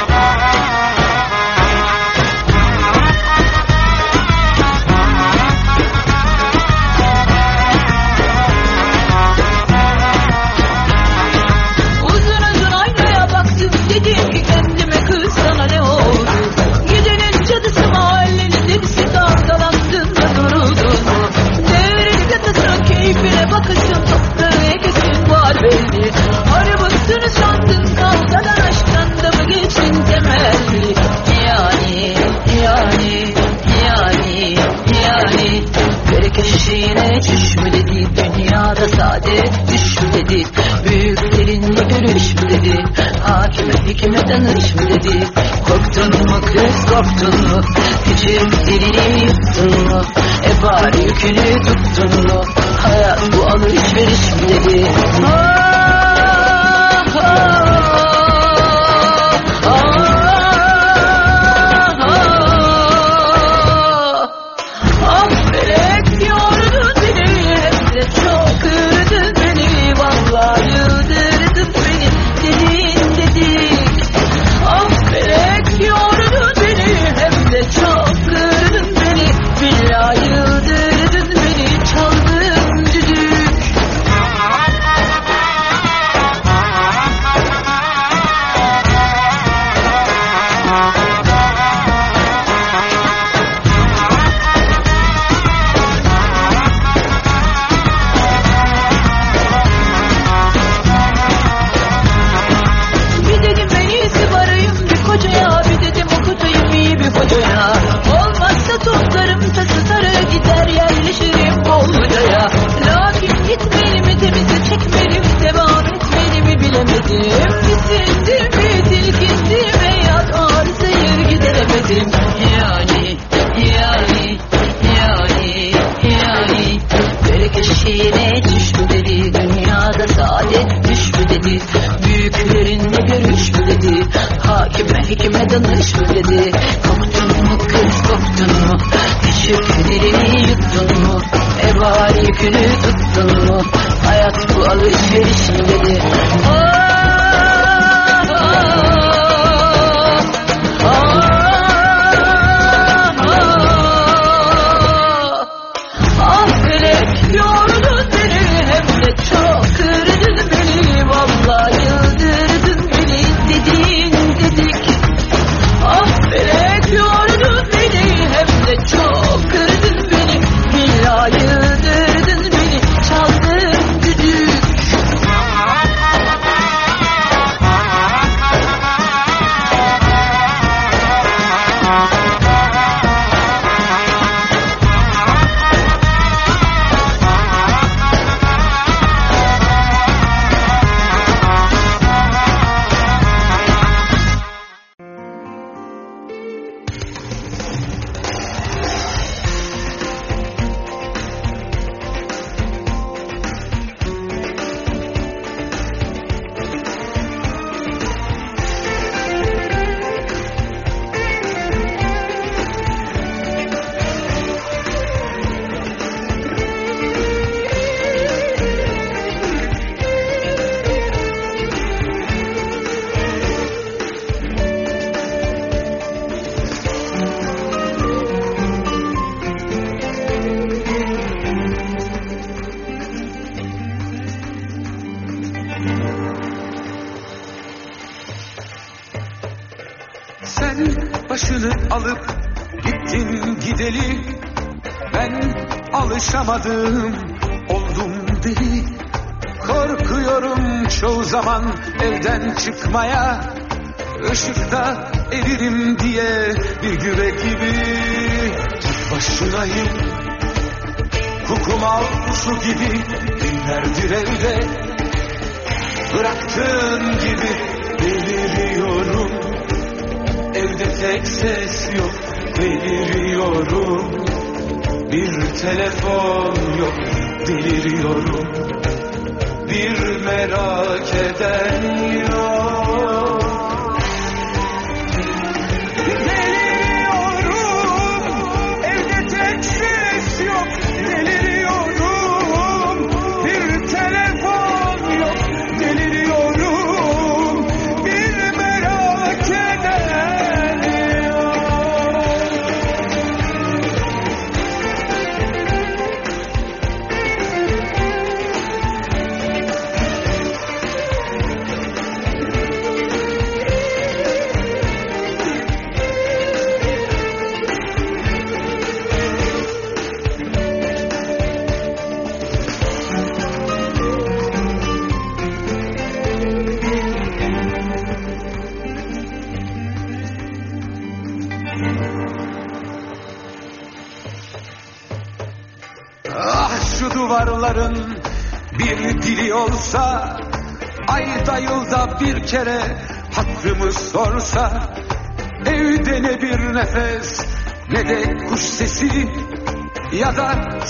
temelli Arabasını sandın kavgadan aşktan da mı geçin temelli. Yani yani yani yani. Bereket şeyine çüş mü dedi Dünyada sade düş mü dedi Büyüklerinle görüş mü dedi Hakime hekime danış mı dedi Korktun mu kız korktun mu? Küçük dilini yuttun mu? E bari yükünü tuttun mu?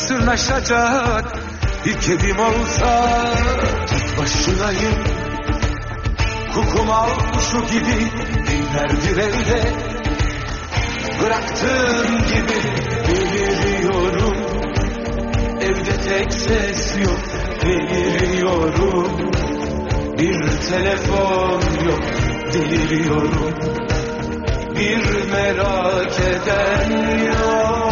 Sırnaşacak. Bir kedim olsa tek başınayım kukumav kuşu gibi binlerdir evde bıraktığım gibi deliriyorum. Evde tek ses yok deliriyorum. Bir telefon yok deliriyorum. Bir merak eden yok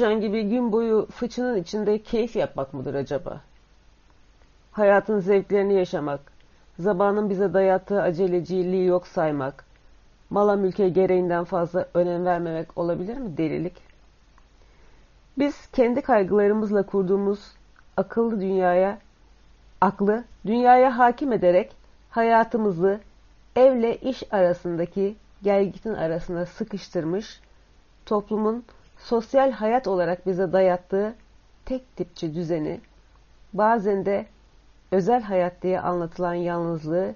Diyojen gibi gün boyu fıçının içinde keyif yapmak mıdır acaba? Hayatın zevklerini yaşamak, zamanın bize dayattığı aceleciliği yok saymak, mala mülke gereğinden fazla önem vermemek olabilir mi delilik? Biz kendi kaygılarımızla kurduğumuz akıllı dünyaya, aklı dünyaya hakim ederek hayatımızı evle iş arasındaki gelgitin arasına sıkıştırmış, toplumun sosyal hayat olarak bize dayattığı tek tipçi düzeni, bazen de özel hayat diye anlatılan yalnızlığı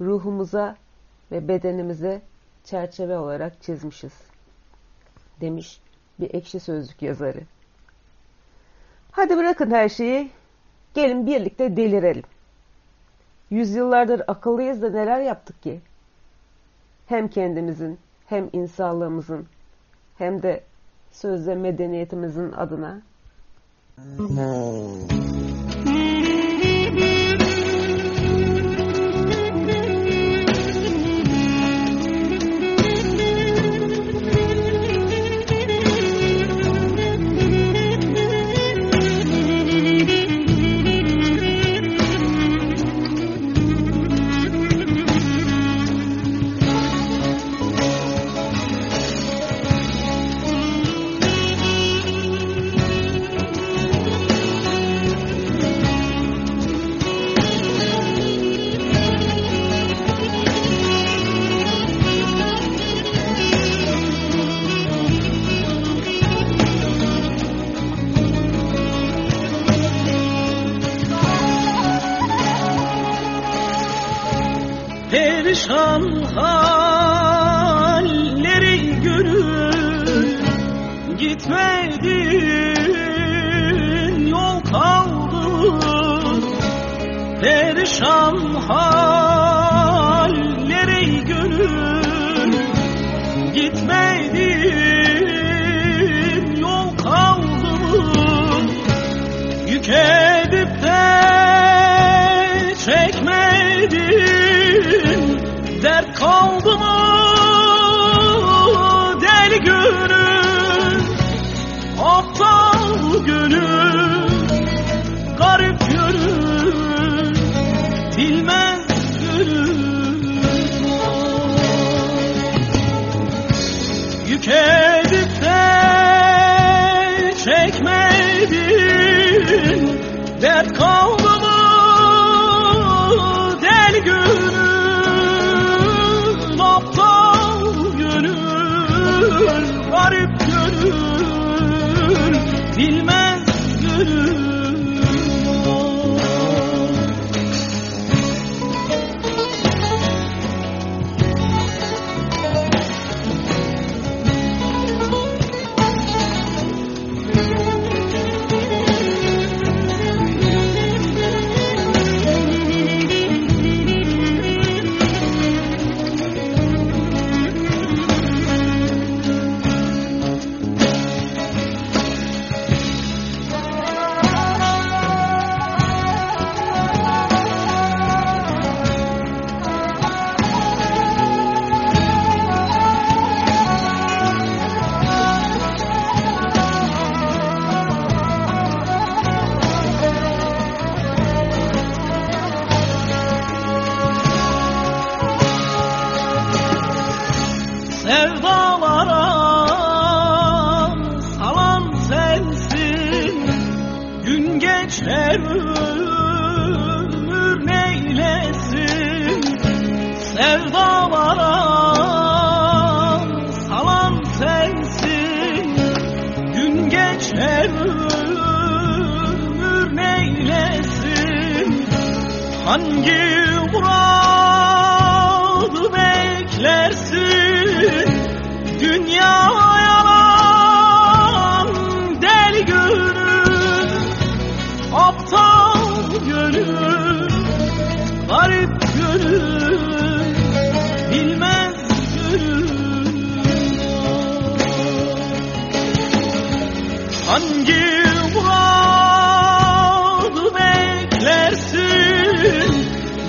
ruhumuza ve bedenimize çerçeve olarak çizmişiz. Demiş bir ekşi sözlük yazarı. Hadi bırakın her şeyi, gelin birlikte delirelim. Yüzyıllardır akıllıyız da neler yaptık ki? Hem kendimizin, hem insanlığımızın, hem de sözde medeniyetimizin adına. Perişan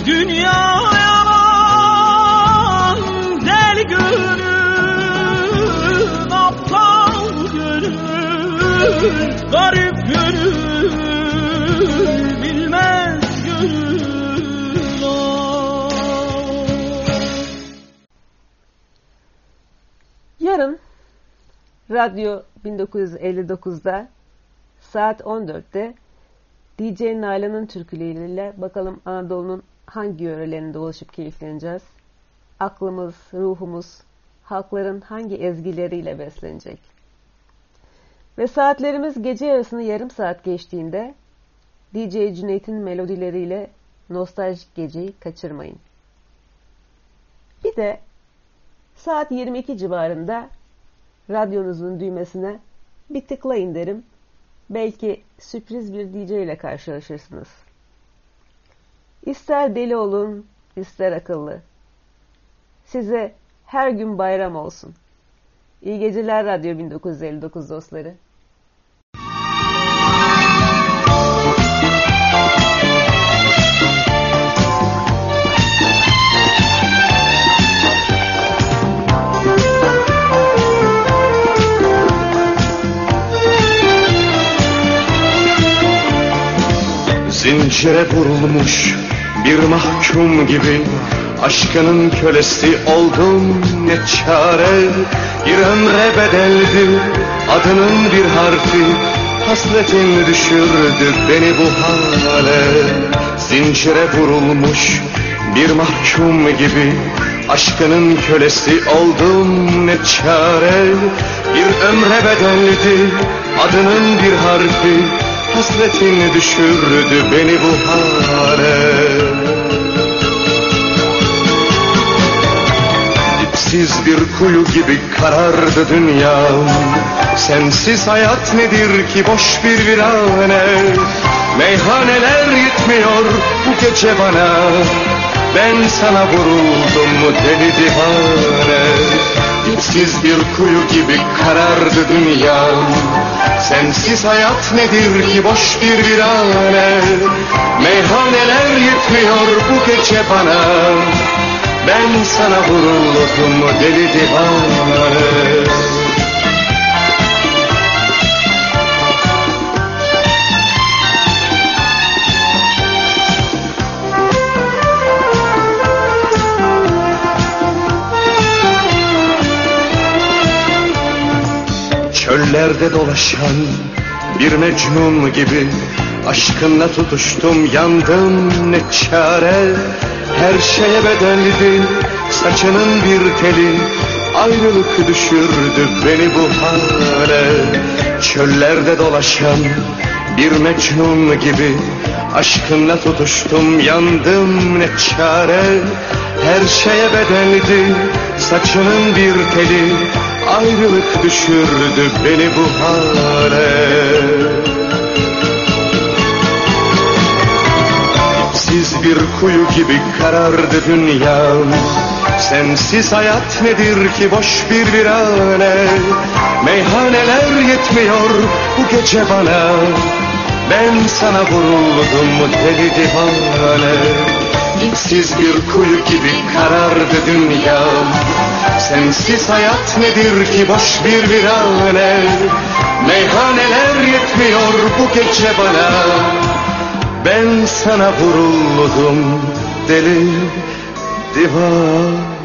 Dünya yalan deli gönül Aptal gönül Garip gönül Bilmez gönül. Yarın Radyo 1959'da saat 14'te DJ Nalan'ın türküleriyle bakalım Anadolu'nun hangi yörelerinde dolaşıp keyifleneceğiz. Aklımız, ruhumuz halkların hangi ezgileriyle beslenecek. Ve saatlerimiz gece yarısını yarım saat geçtiğinde DJ Cüneyt'in melodileriyle nostaljik geceyi kaçırmayın. Bir de saat 22 civarında radyonuzun düğmesine bir tıklayın derim. Belki sürpriz bir DJ ile karşılaşırsınız. İster deli olun, ister akıllı. Size her gün bayram olsun. İyi geceler Radyo 1959 dostları. Zincire vurulmuş bir mahkum gibi Aşkının kölesi oldum ne çare? Bir ömre bedeldi adının bir harfi Hasretin düşürdü beni bu hale. Zincire vurulmuş bir mahkum gibi Aşkının kölesi oldum ne çare? Bir ömre bedeldi adının bir harfi Hasretin düşürdü beni bu hale. Dipsiz bir kuyu gibi karardı dünyam. Sensiz hayat nedir ki boş bir virane? Meyhaneler yetmiyor bu gece bana. Ben sana vuruldum deli divane Dipsiz bir kuyu gibi karardı dünyam Sensiz hayat nedir ki boş bir virane? Meyhaneler yetmiyor bu gece bana. Ben sana vuruldum deli divane Çöllerde dolaşan bir mecnun gibi Aşkınla tutuştum yandım ne çare. Her şeye bedeldi saçının bir teli Ayrılık düşürdü beni bu hale. Çöllerde dolaşan bir mecnun gibi Aşkınla tutuştum yandım ne çare. Her şeye bedeldi saçının bir teli Ayrılık düşürdü beni bu hale. Siz bir kuyu gibi karardı dünyam. Sensiz hayat nedir ki boş bir virane Meyhaneler yetmiyor bu gece bana. Ben sana vuruldum deli divane Siz bir kuyu gibi karardı dünyam Sensiz hayat nedir ki boş bir virane? Meyhaneler yetmiyor bu gece bana. Ben sana vuruldum deli divane